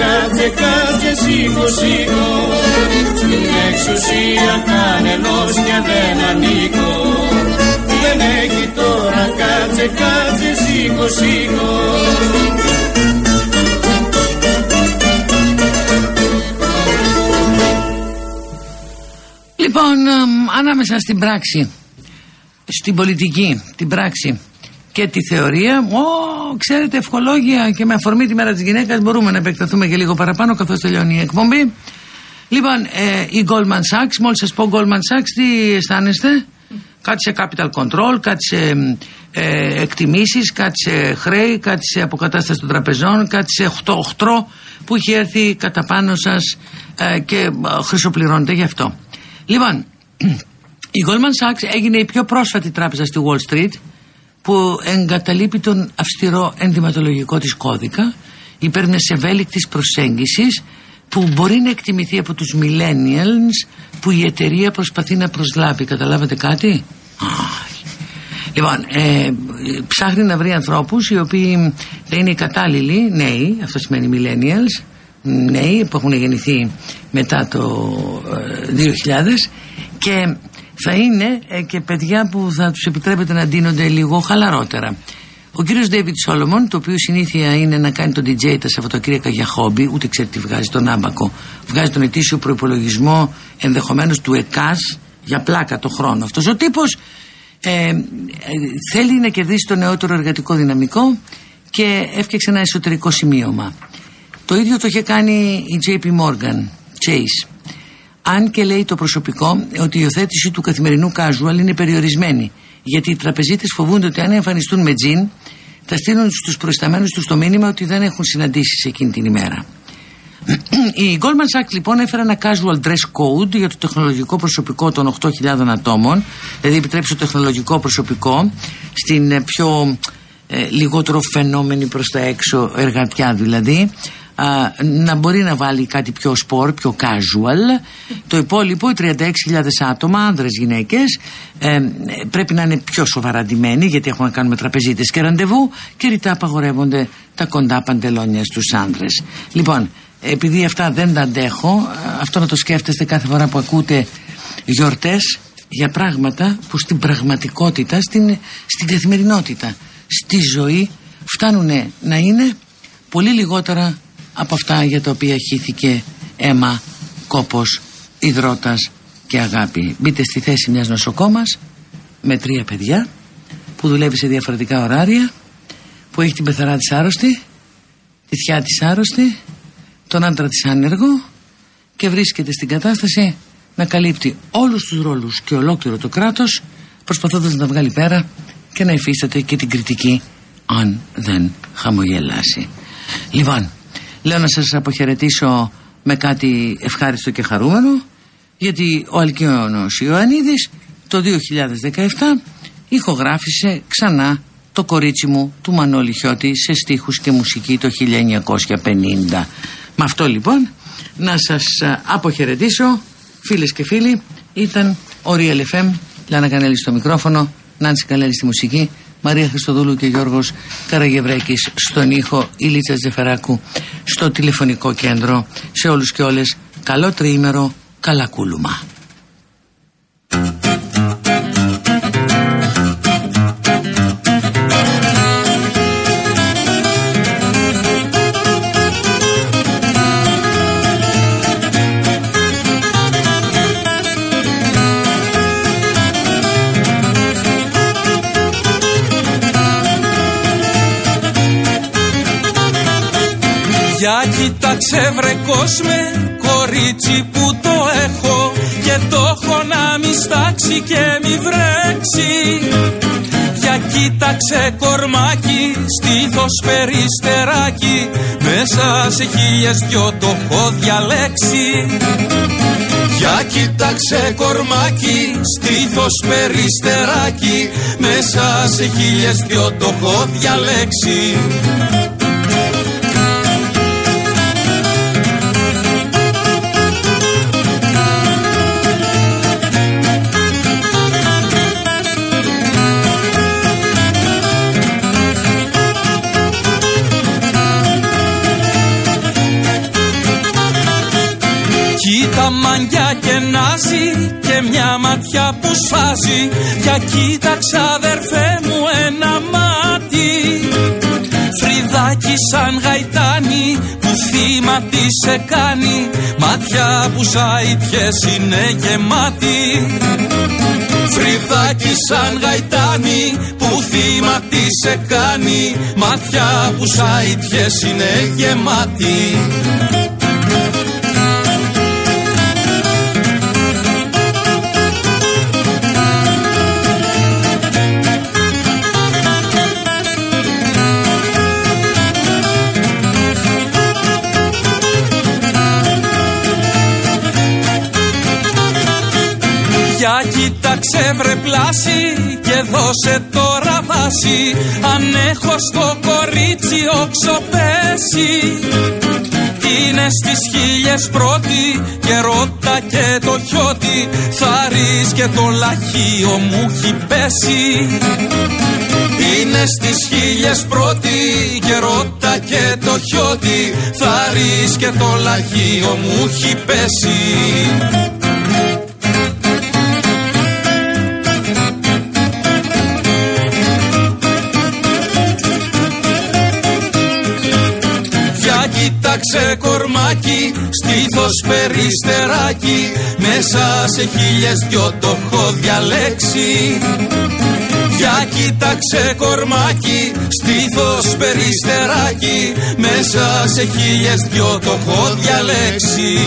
κάτσε κάτσε σήκω σήκω. Στην εξουσία κανενός πια δεν ανήκω. Δεν έχει τώρα κάτσε κάτσε σήκω σήκω. Λοιπόν, εμ, ανάμεσα στην πράξη, στην πολιτική, την πράξη και τη θεωρία, ο, ξέρετε, ευχολόγια και με αφορμή τη μέρα της γυναίκας μπορούμε να επεκταθούμε και λίγο παραπάνω καθώς τελειώνει η εκπομπή. Λοιπόν, ε, η Goldman Sachs, μόλις σας πω Goldman Sachs, τι αισθάνεστε; Κάτι σε capital control, κάτι σε ε, εκτιμήσεις, κάτι σε χρέη, κάτι σε αποκατάσταση των τραπεζών, κάτι σε 8-8 που έχει έρθει κατά πάνω σας ε, και ε, χρυσοπληρώνεται γι' αυτό. Λοιπόν, η Goldman Sachs έγινε η πιο πρόσφατη τράπεζα στη Wall Street που εγκαταλείπει τον αυστηρό ενδυματολογικό της κώδικα υπέρ μιας ευέλικτης προσέγγισης που μπορεί να εκτιμηθεί από τους millennials που η εταιρεία προσπαθεί να προσλάβει. Καταλάβατε κάτι; Όχι. Λοιπόν, ε, ψάχνει να βρει ανθρώπους οι οποίοι θα είναι οι κατάλληλοι, νέοι, αυτό σημαίνει millennials, νέοι που έχουν γεννηθεί μετά το ε, 2000 και θα είναι ε, και παιδιά που θα τους επιτρέπεται να ντύνονται λίγο χαλαρότερα. Ο κύριος David Solomon, το οποίο συνήθεια είναι να κάνει τον DJ τα Σαββατοκύριακα για χόμπι, ούτε ξέρει τι βγάζει τον άμπακο. Βγάζει τον ετήσιο προπολογισμό ενδεχομένως του ΕΚΑΣ για πλάκα το χρόνο. Αυτός ο τύπος ε, ε, θέλει να κερδίσει το νεότερο εργατικό δυναμικό και έφτιαξε ένα εσωτερικό σημείωμα. Το ίδιο το είχε κάνει η JP Morgan, Chase. Αν και λέει το προσωπικό ότι η υιοθέτηση του καθημερινού casual είναι περιορισμένη. Γιατί οι τραπεζίτες φοβούνται ότι αν εμφανιστούν με τζιν θα στείλουν στους προϊσταμένους τους το μήνυμα ότι δεν έχουν συναντήσεις εκείνη την ημέρα. Η Goldman Sachs λοιπόν έφερε ένα casual dress code για το τεχνολογικό προσωπικό των 8.000 ατόμων δηλαδή επιτρέψει το τεχνολογικό προσωπικό στην ε, πιο ε, λιγότερο φαινόμενη προς τα έξω εργατιά δηλαδή να μπορεί να βάλει κάτι πιο σπορ, πιο casual. Το υπόλοιπο, οι 36.000 άτομα, άνδρες, γυναίκες, ε, πρέπει να είναι πιο σοβαρά ντυμένοι γιατί έχουν να κάνουν με τραπεζίτες και ραντεβού και ρητά απαγορεύονται τα κοντά παντελόνια στους άνδρες. Λοιπόν, επειδή αυτά δεν τα αντέχω, αυτό να το σκέφτεστε κάθε φορά που ακούτε γιορτές για πράγματα που στην πραγματικότητα, στην, στην καθημερινότητα, στη ζωή φτάνουν να είναι πολύ λιγότερα από αυτά για τα οποία χύθηκε αίμα, κόπος, υδρότας και αγάπη. Μπείτε στη θέση μιας νοσοκόμας με τρία παιδιά που δουλεύει σε διαφορετικά ωράρια που έχει την πεθαρά της άρρωστη τη θιά της άρρωστη τον άντρα της άνεργο και βρίσκεται στην κατάσταση να καλύπτει όλους τους ρόλους και ολόκληρο το κράτος προσπαθώντας να τα βγάλει πέρα και να υφίσταται και την κριτική αν δεν χαμογελάσει. Λοιπόν, Λέω να σας αποχαιρετήσω με κάτι ευχάριστο και χαρούμενο γιατί ο Αλκιόνος Ιωαννίδης το 2017 ηχογράφησε ξανά το κορίτσι μου του Μανώλη Χιώτη σε στίχους και μουσική το 1950. Με αυτό λοιπόν να σας αποχαιρετήσω. Φίλες και φίλοι ήταν ο Real FM Λάνα Κανέλη στο μικρόφωνο Νάντσι Καλέλη στη μουσική Μαρία Χριστοδούλου και Γιώργος Καραγευρέκης στον ήχο Ηλίτσα Τζεφεράκου στο τηλεφωνικό κέντρο. Σε όλους και όλες καλό τριήμερο καλά κούλουμα κοίταξε βρε κόσμε κορίτσι που το έχω Και το έχω να μη στάξει και μη βρέξει. Για κοίταξε κορμάκι στήθος περιστεράκι Μέσα σε χίλιες δυο το έχω διαλέξει. Για κοίταξε κορμάκι, στήθος περιστεράκι Μέσα σε χίλιες δυο το έχω διαλέξει και νάζει και μια ματιά που σφάζει. Για κοίταξα αδερφέ μου ένα μάτι. Φρυδάκι σαν γαϊτάνι που θύμα τι σε κάνει. Μάτια που σαϊτιές είναι γεμάτη Φρυδάκι σαν γαϊτάνι που θύμα τι σε κάνει. Μάτια που σαϊτιές είναι γεμάτη δώσε τώρα βάση Αν έχω στο κορίτσι όξο πέσει είναι στις χίλιες πρώτη και ρώτα και το χιώτη. Θα και το λαχείο μου έχει πέσει. Είναι στις χίλιες πρώτη και ρώτα και το χιώτη. Θα και το λαχείο μου έχει πέσει κορμάκι Στήθος περιστεράκι Μέσα σε χίλιες δυο το έχω διαλέξει. Για κοίταξε κορμάκι, στήθος περιστεράκι Μέσα σε χίλιες δυο το έχω διαλέξει